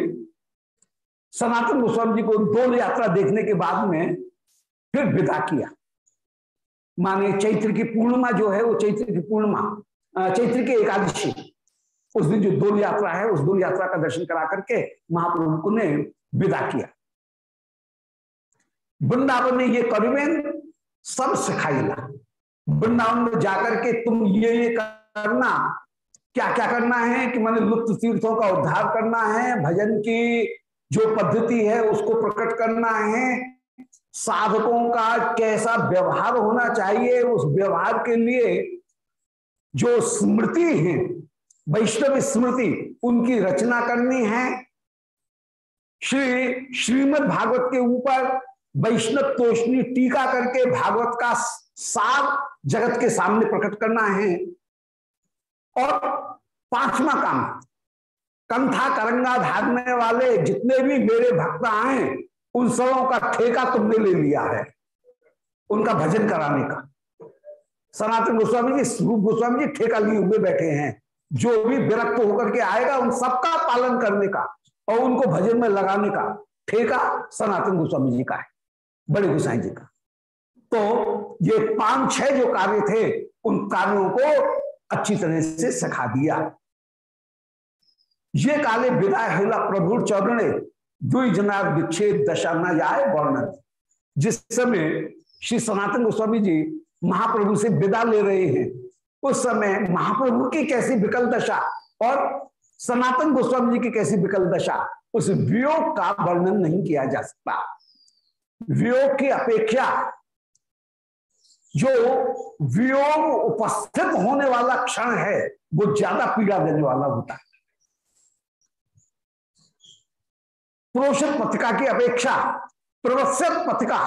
सनातन गोस्वामी जी को दोल यात्रा देखने के बाद में फिर विदा किया। माने चैत्र की पूर्णिमा जो है, वो चैत्र की पूर्णिमा चैत्र की एकादशी, उस दिन जो दोल यात्रा है, उस दोल यात्रा का दर्शन करा करके महाप्रभु ने विदा किया। वृंदावन ने ये करीबेन सब सिखाईला वृंदावन में जाकर के तुम ये ये करना। क्या क्या करना है कि मैंने लुप्त तीर्थों का उद्धार करना है, भजन की जो पद्धति है उसको प्रकट करना है। साधकों का कैसा व्यवहार होना चाहिए, उस व्यवहार के लिए जो स्मृति है, वैष्णव स्मृति, उनकी रचना करनी है। श्री श्रीमद भागवत के ऊपर वैष्णव तोषणी टीका करके भागवत का सार जगत के सामने प्रकट करना है। और पांचवा काम, कंथा करंगा धारने वाले जितने भी मेरे भक्त आए, उन सबों का ठेका तुमने ले लिया है, उनका भजन कराने का। सनातन गोस्वामी जी रूप गोस्वामी जी ठेका लिए हुए बैठे हैं। जो भी विरक्त होकर के आएगा, उन सबका पालन करने का और उनको भजन में लगाने का ठेका सनातन गोस्वामी जी का है। बड़े गोसाई जी का। तो ये पाँच, छह जो कार्य थे, उन कार्यों को अच्छी तरह से सिखा दिया। ये काले विदाय हिला प्रभु चौरणे दुई जना दशा न जाए वर्णन जिस समय श्री सनातन गोस्वामी जी महाप्रभु से विदा ले रहे हैं, उस समय महाप्रभु की कैसी विकल दशा और सनातन गोस्वामी जी की कैसी विकल दशा, उस वियोग का वर्णन नहीं किया जा सकता। वियोग की अपेक्षा जो वियोग उपस्थित होने वाला क्षण है, वो ज़्यादा पीड़ा देने वाला होता है। प्रोषित पथिका की अपेक्षा प्रवत्सित पथिका,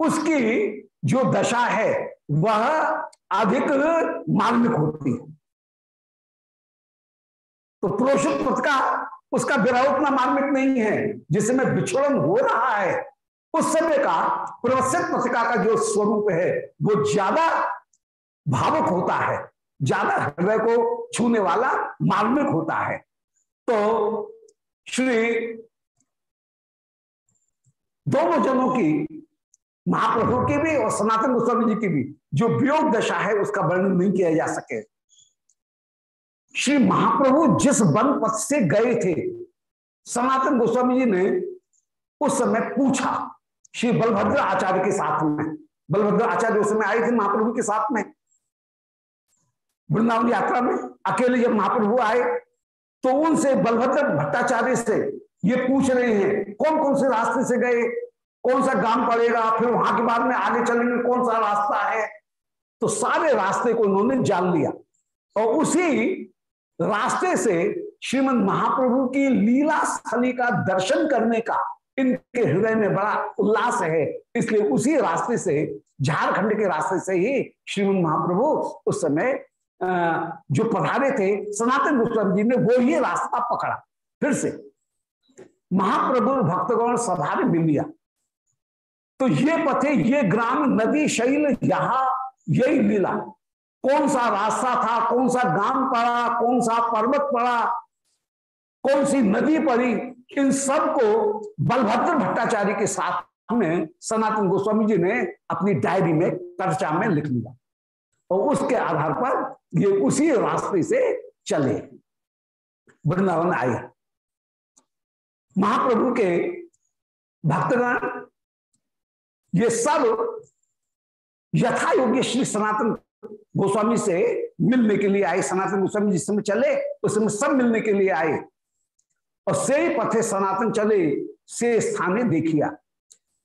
उसकी जो दशा है, वह अधिक मार्मिक होती है। तो प्रोषित पथिका उसका विरह उतना मार्मिक नहीं है। जिसमें विछोड़न हो रहा है, उस समय का, प्रवसित पथिका का जो स्वरूप है, वो ज़्यादा भावुक होता है, ज़्यादा हृदय को छूने वाला मार्मिक होता है। तो श्री दोनों जनों की, महाप्रभु की भी और सनातन गोस्वामी जी की भी जो वियोग दशा है, उसका वर्णन नहीं किया जा सके। श्री महाप्रभु जिस वन पथ से गए थे, सनातन गोस्वामी जी ने उस समय पूछा, श्री बलभद्र आचार्य के साथ में, बलभद्र आचार्य उस समय आए थे महाप्रभु के साथ में, वृंदावन यात्रा में, अकेले जब महाप्रभु आए तो उनसे बलभद्र भट्टाचार्य से ये पूछ रहे हैं कौन कौन से रास्ते से गए, कौन सा गाँव पड़ेगा, फिर वहाँ के बाद में आगे चलेंगे कौन सा रास्ता है? तो सारे रास्ते को उन्होंने जान लिया। और उसी रास्ते से श्रीमद महाप्रभु की लीला स्थली का दर्शन करने का इनके हृदय में बड़ा उल्लास है। इसलिए उसी रास्ते से, झारखंड के रास्ते से ही श्रीमद महाप्रभु उस समय जो पधारे थे, सनातन गोस्वामी जी ने वो ही रास्ता पकड़ा। फिर से, महाप्रभु भक्तगण सभा मिल लिया। तो ये पथे, ये ग्राम, नदी, शैल, यहा, यही लीला। कौन सा रास्ता था, कौन सा गाँव पड़ा, कौन सा पर्वत पड़ा, कौन सी नदी पड़ी, इन सबको बलभद्र भट्टाचार्य के साथ में सनातन गोस्वामी जी ने अपनी डायरी में, चर्चा में लिख लिया। और उसके आधार पर ये उसी रास्ते से चले। वृंदावन आए। महाप्रभु के भक्तगण, ये सब यथा योग्य श्री सनातन गोस्वामी से मिलने के लिए आए, सनातन गोस्वामी जिस समय चले, उस समय सब मिलने के लिए आए। और से पथे सनातन चले, से स्थाने देखिया।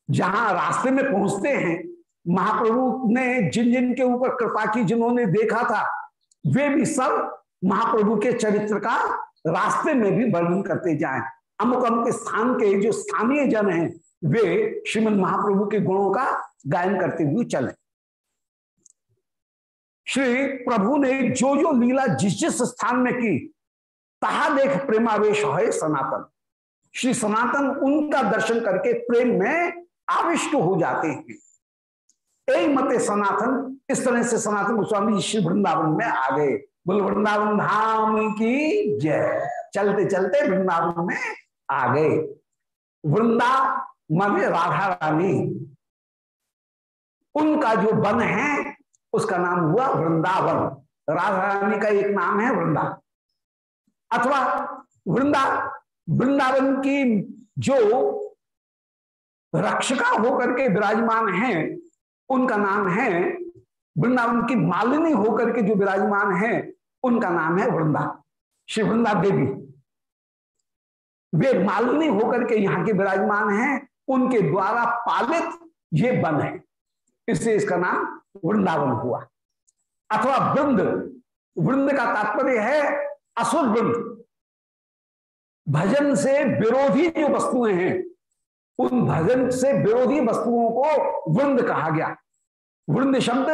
जहाँ रास्ते में पहुँचते हैं, महाप्रभु ने जिन जिन के ऊपर कृपा की, जिन्होंने देखा था, वे भी सब महाप्रभु के चरित्र का रास्ते में भी वर्णन करते जाए। अमुक अमुक स्थान के जो स्थानीय जन हैं, वे श्रीमद महाप्रभु के गुणों का गायन करते हुए चले। श्री प्रभु ने जो जो लीला जिस जिस स्थान में की, तहा देख प्रेमावेश है सनातन। श्री सनातन उनका दर्शन करके प्रेम में आविष्ट हो जाते हैं। एक मते सनातन, इस तरह से सनातन गोस्वामी श्री वृंदावन में आ गए। बोल, वृंदावन धाम की जय। चलते चलते वृंदावन में आ गए। वृंदा माने राधा रानी। उनका जो वन है उसका नाम हुआ वृंदावन। राधा रानी का एक नाम है वृंदा। अथवा वृंदा, वृंदावन की जो रक्षका होकर के विराजमान है, उनका नाम है वृंदावन की मालिनी होकर के जो विराजमान है, उनका नाम है वृंदा, श्री वृंदा देवी। वे मालिनी होकर के यहाँ के विराजमान हैं, उनके द्वारा पालित ये वन है। इससे इसका नाम वृंदावन हुआ। अथवा वृंद वृंद का तात्पर्य है असुर वृंद। भजन से विरोधी जो वस्तुएँ हैं, उन भजन से विरोधी वस्तुओं को वृंद कहा गया। वृंद शब्द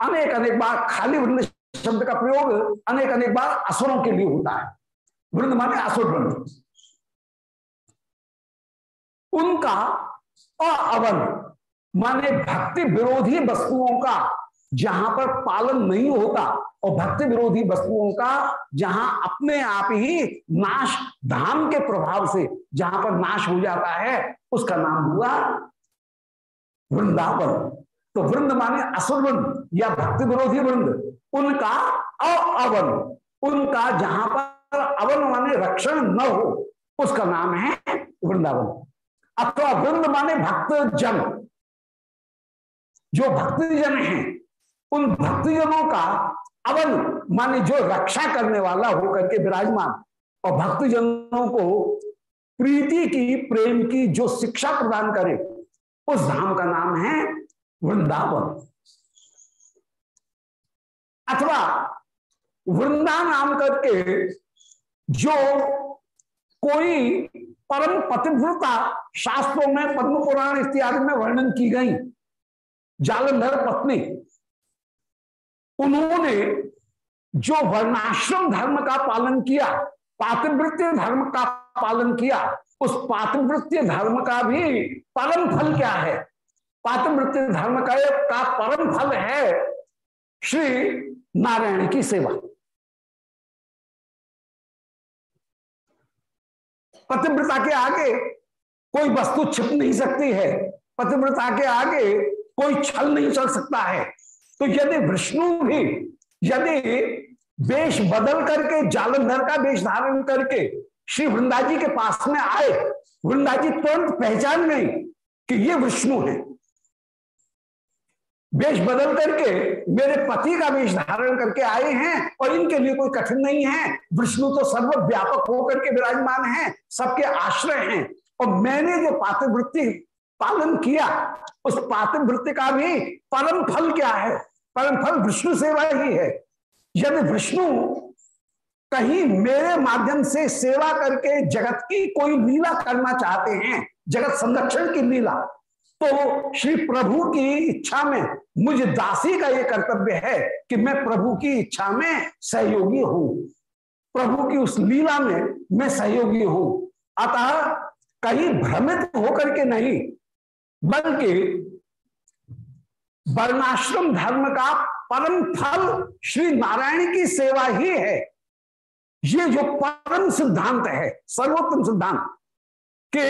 अनेक अनेक बार खाली वृंद शब्द का प्रयोग अनेक अनेक बार असुरों के लिए होता है। वृंद माने असुर वृंद। उनका अवन माने भक्ति विरोधी वस्तुओं का जहाँ पर पालन नहीं होता और भक्ति विरोधी वस्तुओं का जहाँ अपने आप ही नाश धाम के प्रभाव से जहाँ पर नाश हो जाता है, उसका नाम हुआ वृंदावन। तो वृंद माने असुर वृंद या भक्ति विरोधी वृंद। उनका अवन उनका जहाँ पर अवन माने रक्षण न हो, उसका नाम है वृंदावन। अथवा वृंद माने भक्त जन जो भक्तजन हैं, उन भक्तजनों का अवन, माने जो रक्षा करने वाला होकर के विराजमान। और भक्तजनों को प्रीति की, प्रेम की जो शिक्षा प्रदान करे, उस धाम का नाम है वृंदावन। अथवा वृंदा नाम करके जो कोई परम पतिव्रता शास्त्रों में पद्म पुराण इत्यादि में वर्णन की गई जालंधर पत्नी। उन्होंने जो वर्णाश्रम धर्म का पालन किया पातिवृत्य धर्म का पालन किया, उस पातिवृत्य धर्म का भी परम फल क्या है? पातिवृत्य धर्म का का परम फल है श्री नारायण की सेवा। पतिव्रता के आगे कोई वस्तु छिप नहीं सकती है। पतिव्रता के आगे कोई छल नहीं चल सकता है। तो यदि विष्णु भी, यदि वेश बदल करके, जालंधर का वेश धारण करके श्री वृंदा जी के पास में आए वृंदा जी तुरंत पहचान गई कि ये विष्णु है। वेश बदल करके मेरे पति का वेश धारण करके आए हैं और इनके लिए कोई कठिन नहीं है। विष्णु तो सर्वव्यापक होकर के विराजमान है, सबके आश्रय हैं। और मैंने जो पातिवृत्ति पालन किया, उस पातिवृत्ति का भी परम फल क्या है? परम फल विष्णु सेवा ही है। यदि विष्णु कहीं मेरे माध्यम से सेवा करके जगत की कोई लीला करना चाहते हैं, जगत संरक्षण की लीला तो श्री प्रभु की इच्छा में मुझे दासी का यह कर्तव्य है कि मैं प्रभु की इच्छा में सहयोगी हूँ। प्रभु की उस लीला में मैं सहयोगी हूँ। अतः कहीं भ्रमित होकर के नहीं बल्कि वर्णाश्रम धर्म का परम फल श्री नारायण की सेवा ही है। ये जो परम सिद्धांत है, सर्वोत्तम सिद्धांत, के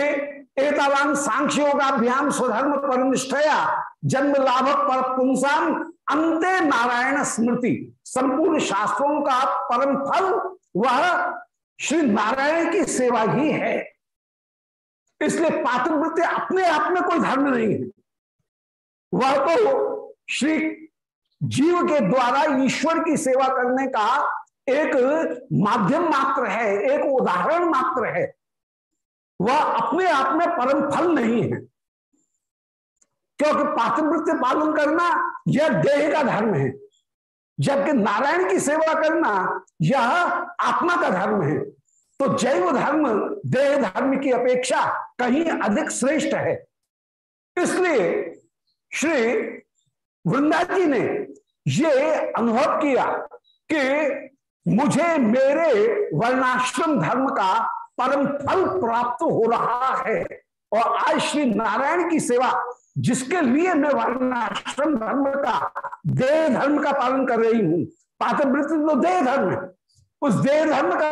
एतावान सांख्य योगाभ्याम स्वधर्म परनिष्ठया जन्म लाभ पर पुंसाम अंते नारायण स्मृति। संपूर्ण शास्त्रों का परम फल वह श्री नारायण की सेवा ही है। इसलिए पात्रवृत्ति अपने आप में कोई धर्म नहीं है। वह तो श्री जीव के द्वारा ईश्वर की सेवा करने का एक माध्यम मात्र है, एक उदाहरण मात्र है। वह अपने आप में परम फल नहीं है। क्योंकि पातिवृत्य पालन करना यह देह का धर्म है, जबकि नारायण की सेवा करना यह आत्मा का धर्म है। तो जैव धर्म, देह धर्म की अपेक्षा कहीं अधिक श्रेष्ठ है। इसलिए श्री वृंदा जी ने ये अनुभव किया कि मुझे मेरे वर्णाश्रम धर्म का परम फल प्राप्त हो रहा है और आज श्री नारायण की सेवा, जिसके लिए मैं वर्णाश्रम धर्म का, देह धर्म का पालन कर रही हूँ। पातवृत्ति तो देह धर्म है। उस देह धर्म का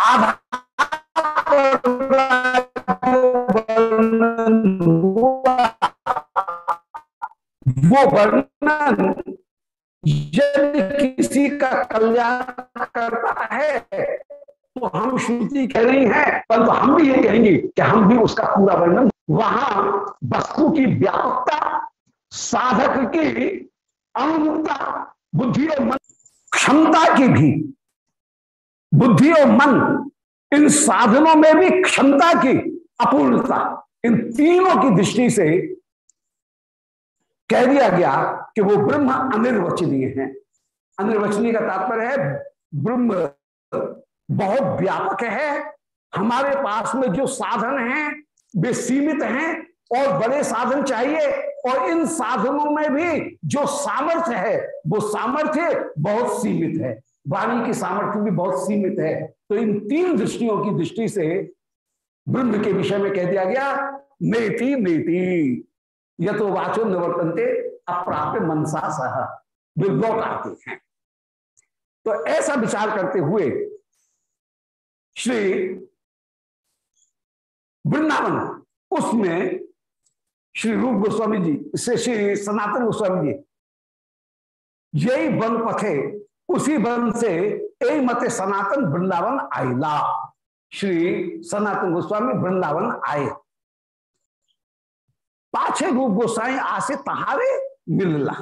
आधा वो वर्णन यदि किसी का कल्याण करता है तो हम श्रुति कह रही है, परंतु हम भी ये कहेंगे कि हम भी उसका पूरा वर्णन वहाँ वस्तु की व्यापकता, साधक की अनुरूपता बुद्धि और मन क्षमता की भी बुद्धि और मन, इन साधनों में भी क्षमता की अपूर्णता, इन तीनों की दृष्टि से कह दिया गया कि वो ब्रह्म अनिर्वचनीय है। अनिर्वचनीय का तात्पर्य है, ब्रह्म बहुत व्यापक है। हमारे पास में जो साधन हैं, वे सीमित हैं और बड़े साधन चाहिए और इन साधनों में भी जो सामर्थ्य है, वो सामर्थ्य बहुत सीमित है। वाणी की सामर्थ्य भी बहुत सीमित है। तो इन तीन दृष्टियों की दृष्टि से ब्रह्म के विषय में कह दिया गया, नेति नेति यह तो वाचो निवर्तनते, अप्राप्य मनसा सह लौट आते हैं। तो ऐसा विचार करते हुए श्री वृंदावन, उसमें श्री रूप गोस्वामी जी से श्री सनातन गोस्वामी जी, यही वन पथे उसी वन से एक मत सनातन वृंदावन आईला। श्री सनातन गोस्वामी वृंदावन आए। पाछे रूप गोस्वामी आसे तहारे मिलला।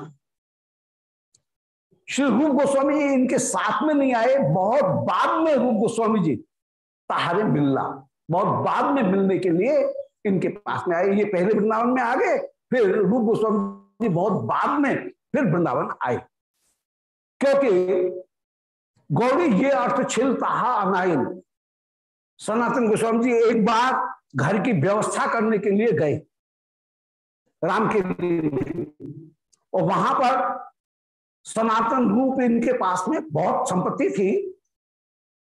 श्री रूप गोस्वामी जी इनके साथ में नहीं आए, बहुत बाद में रूप गोस्वामी जी तहारे मिलना बहुत बाद में मिलने के लिए इनके पास में आए। ये पहले वृंदावन में आ गए, फिर रूप गोस्वामी जी बहुत बाद में फिर वृंदावन आए। क्योंकि गौरी ये अर्थ छिल तहा अनायन सनातन गोस्वामी जी एक बार घर की व्यवस्था करने के लिए गए, राम के लिए। और वहाँ पर सनातन रूप इनके पास में बहुत संपत्ति थी।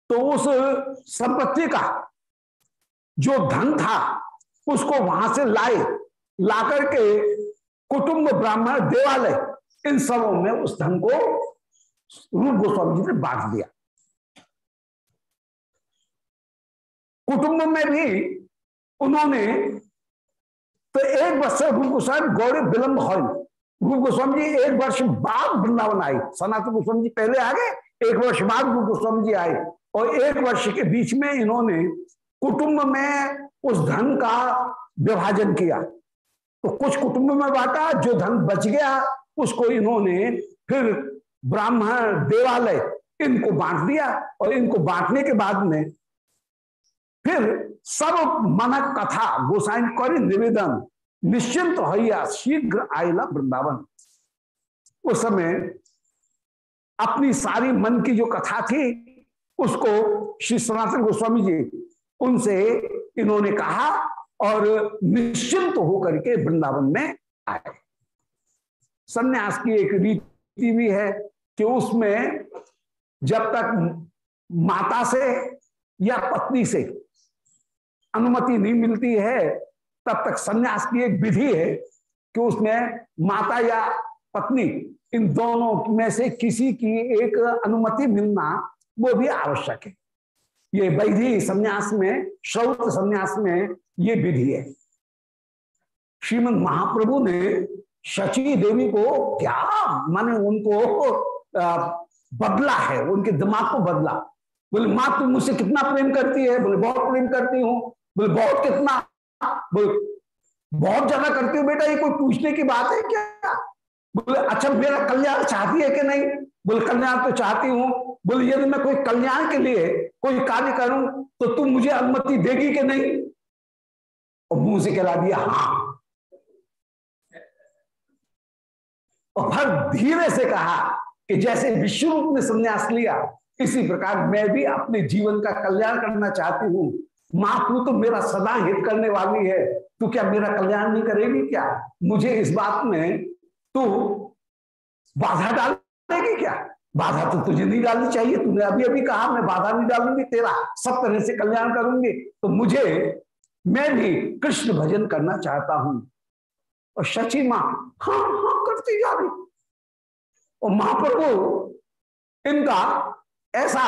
तो उस संपत्ति का जो धन था, उसको वहाँ से लाए ला करके कुटुंब ब्राह्मण देवालय, इन सबों में उस धन को रूप गोस्वामी जी ने बांट दिया। कुटुंब में भी उन्होंने तो एक वर्ष रूप गोस्वामी गौरी विलंब हो रूप गोस्वामी जी एक वर्ष बाद वृंदावन आए। सनातन गोस्वामी जी पहले आ गए, एक वर्ष बाद रूप गोस्वामी जी आए। और एक वर्ष के बीच में इन्होंने कुटुंब में उस धन का विभाजन किया। तो कुछ कुटुंब में बांटा, जो धन बच गया, उसको इन्होंने फिर ब्राह्मण देवालय इनको बांट दिया और इनको बांटने के बाद में फिर सब मन कथा गोसाई कर निवेदन निश्चिंत हैया शीघ्र आयला वृंदावन। उस समय अपनी सारी मन की जो कथा थी, उसको श्री सनातन गोस्वामी जी उनसे इन्होंने कहा और निश्चिंत होकर के वृंदावन में आए। संन्यास की एक रीति भी है कि उसमें जब तक माता से या पत्नी से अनुमति नहीं मिलती है, तब तक संन्यास की एक विधि है कि उसमें माता या पत्नी, इन दोनों में से किसी की एक अनुमति मिलना वो भी आवश्यक है। ये वैधि संन्यास में, श्रौत संन्यास में ये विधि है। श्रीमद महाप्रभु ने शची देवी को क्या माने उनको बदला है, उनके दिमाग को बदला। बोले, माँ, तुम मुझसे कितना प्रेम करती है? बोले, बहुत प्रेम करती हूँ। बोले, बहुत कितना? बोले, बहुत ज़्यादा करती हूँ बेटा, ये कोई पूछने की बात है क्या? बोले अच्छा मेरा कल्याण चाहती है कि नहीं? बोले, कल्याण तो चाहती हूँ। बोले, यदि मैं कोई कल्याण के लिए कोई कार्य करूँ तो तुम मुझे अनुमति देगी कि नहीं? और मुँह से कहला दिया हाँ। और फिर धीरे से कहा कि जैसे विश्व रूप में संन्यास लिया, इसी प्रकार मैं भी अपने जीवन का कल्याण करना चाहती हूँ। माँ तू तो मेरा सदा हित करने वाली है। तू क्या मेरा कल्याण नहीं करेगी क्या? मुझे इस बात में तू बाधा डालेगी क्या? बाधा तो तुझे नहीं डालनी चाहिए। तूने अभी अभी कहा, मैं बाधा नहीं डालूँगी, तेरा सब तरह से कल्याण करूँगी। तो मुझे, मैं भी कृष्ण भजन करना चाहता हूँ। और शची माँ हाँ हाँ करती जा रही। और महाप्रभु इनका ऐसा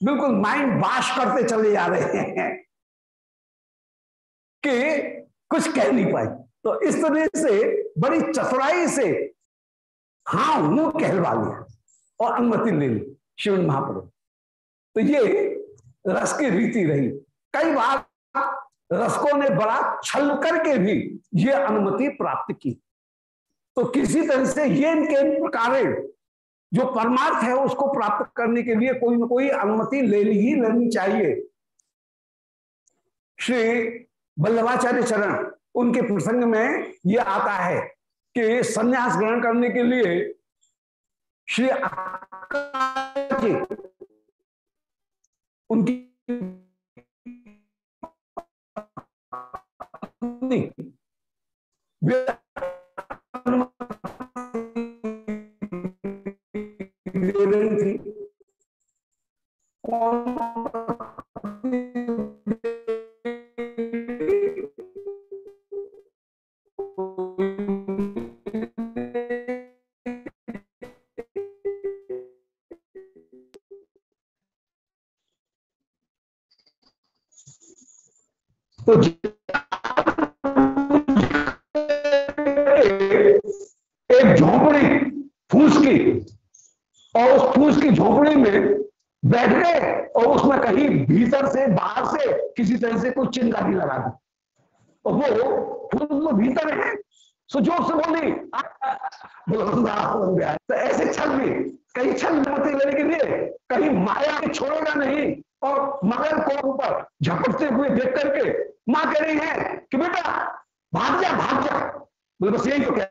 बिल्कुल माइंड वाश करते चले जा रहे हैं कि कुछ कह नहीं पाए। तो इस तरह से बड़ी चतुराई से हाँ हूँ कहलवा लिया और अनुमति ले ली शिवन महाप्रभु। तो ये रस की रीति रही। कई बार रसकों ने बड़ा छल करके भी ये अनुमति प्राप्त की। तो किसी तरह से ये इनके प्रकार जो परमार्थ है उसको प्राप्त करने के लिए कोई ना कोई अनुमति लेनी ही लेनी चाहिए। श्री बल्लभाचार्य चरण उनके प्रसंग में ये आता है कि संन्यास ग्रहण करने के लिए श्री जी, उनकी रही थी। कोई चिंता नहीं लगा दी और वो फूस तो भीतर है सो ज़ोर से बोली तो ऐसे छल भी कहीं छल मती लेने के लिए कहीं माया के छोड़ेगा नहीं और मगर को ऊपर झपटते हुए देख करके माँ कह रही है कि बेटा भाग जा भाग जा बोले बस यही तो कह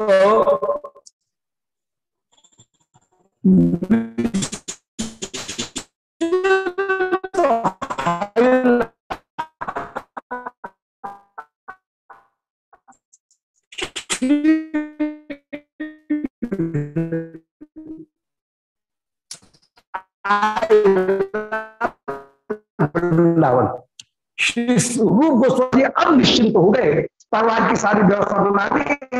वृंदावन श्री रूप गोस्वामी अब निश्चिंत हो गए। परिवार की सारी व्यवस्था बना दी।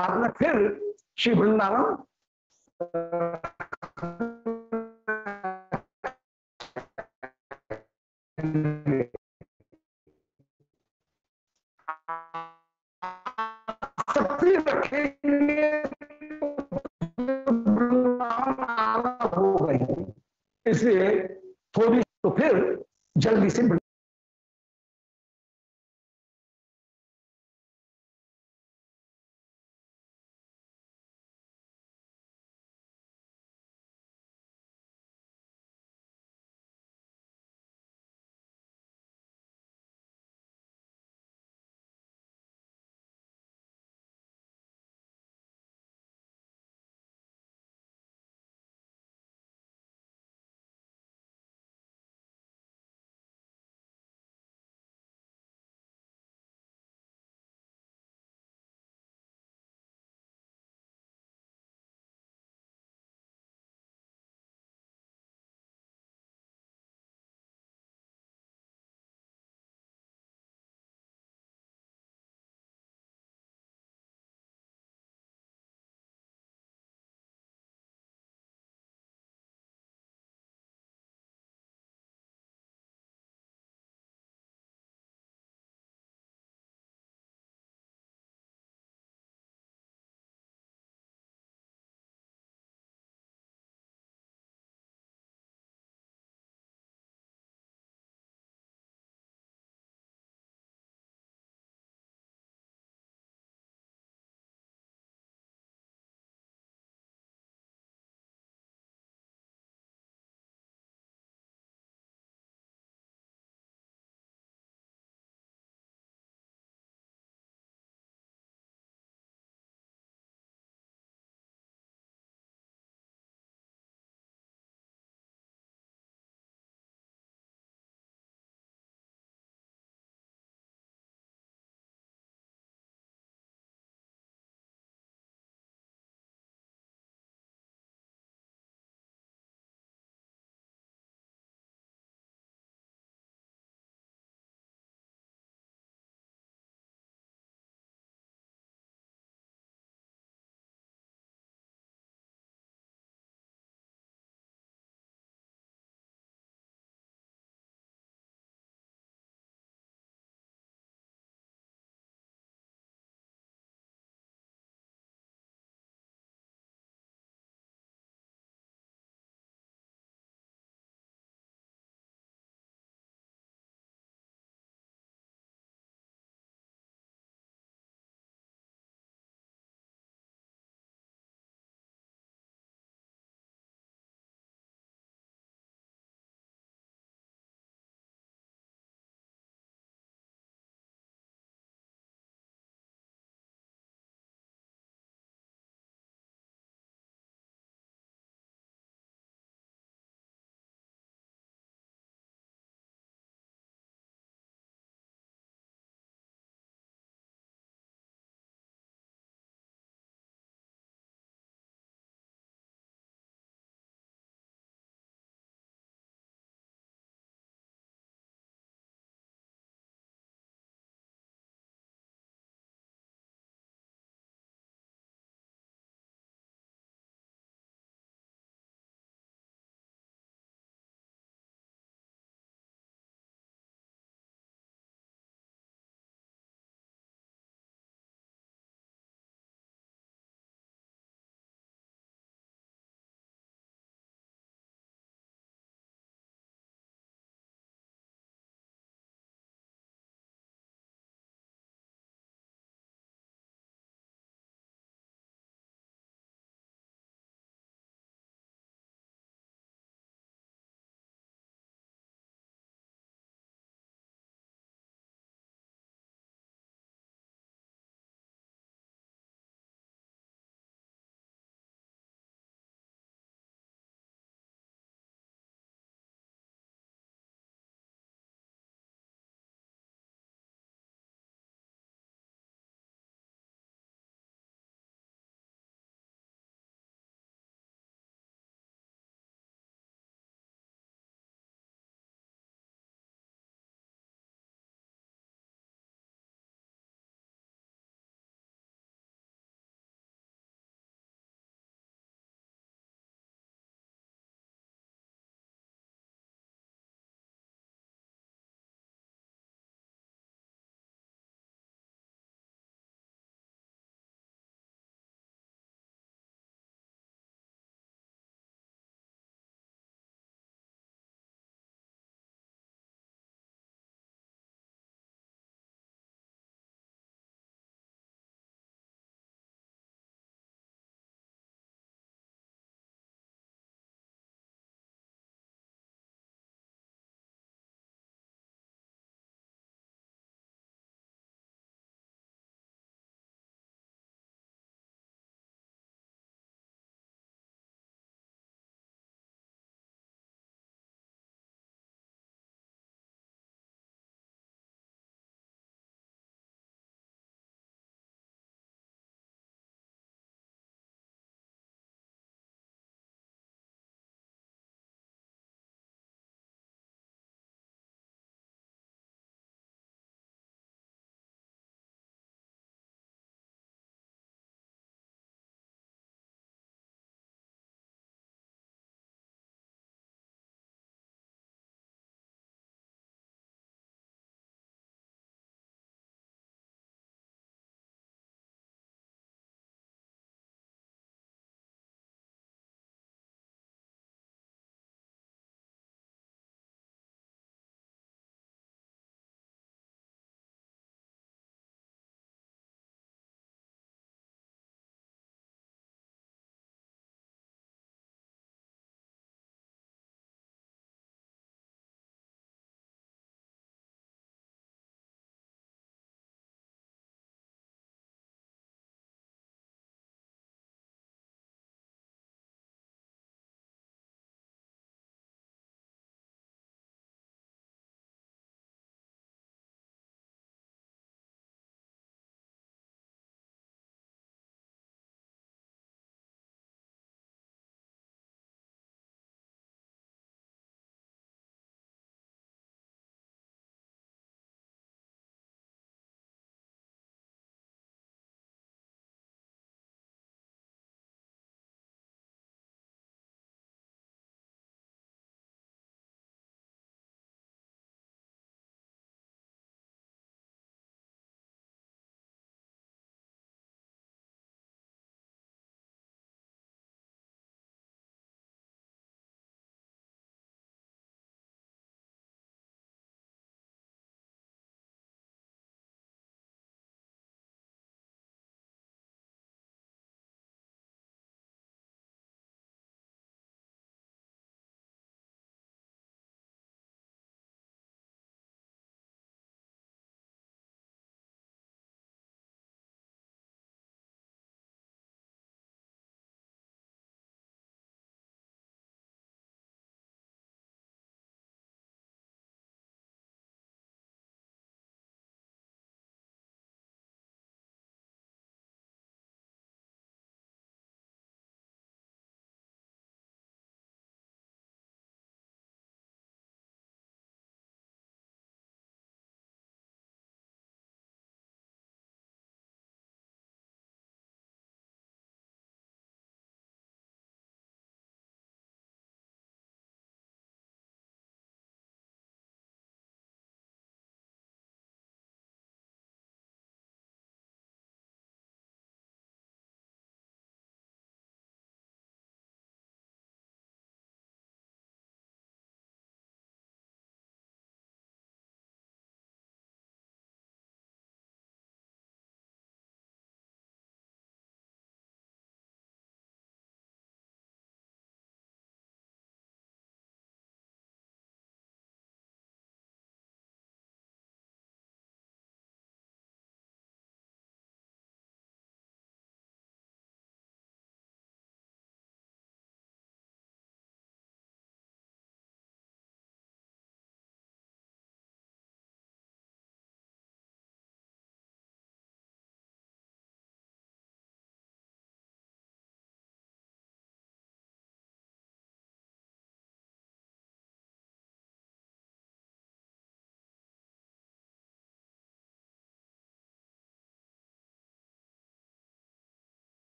बाद में फिर श्री वृंदावन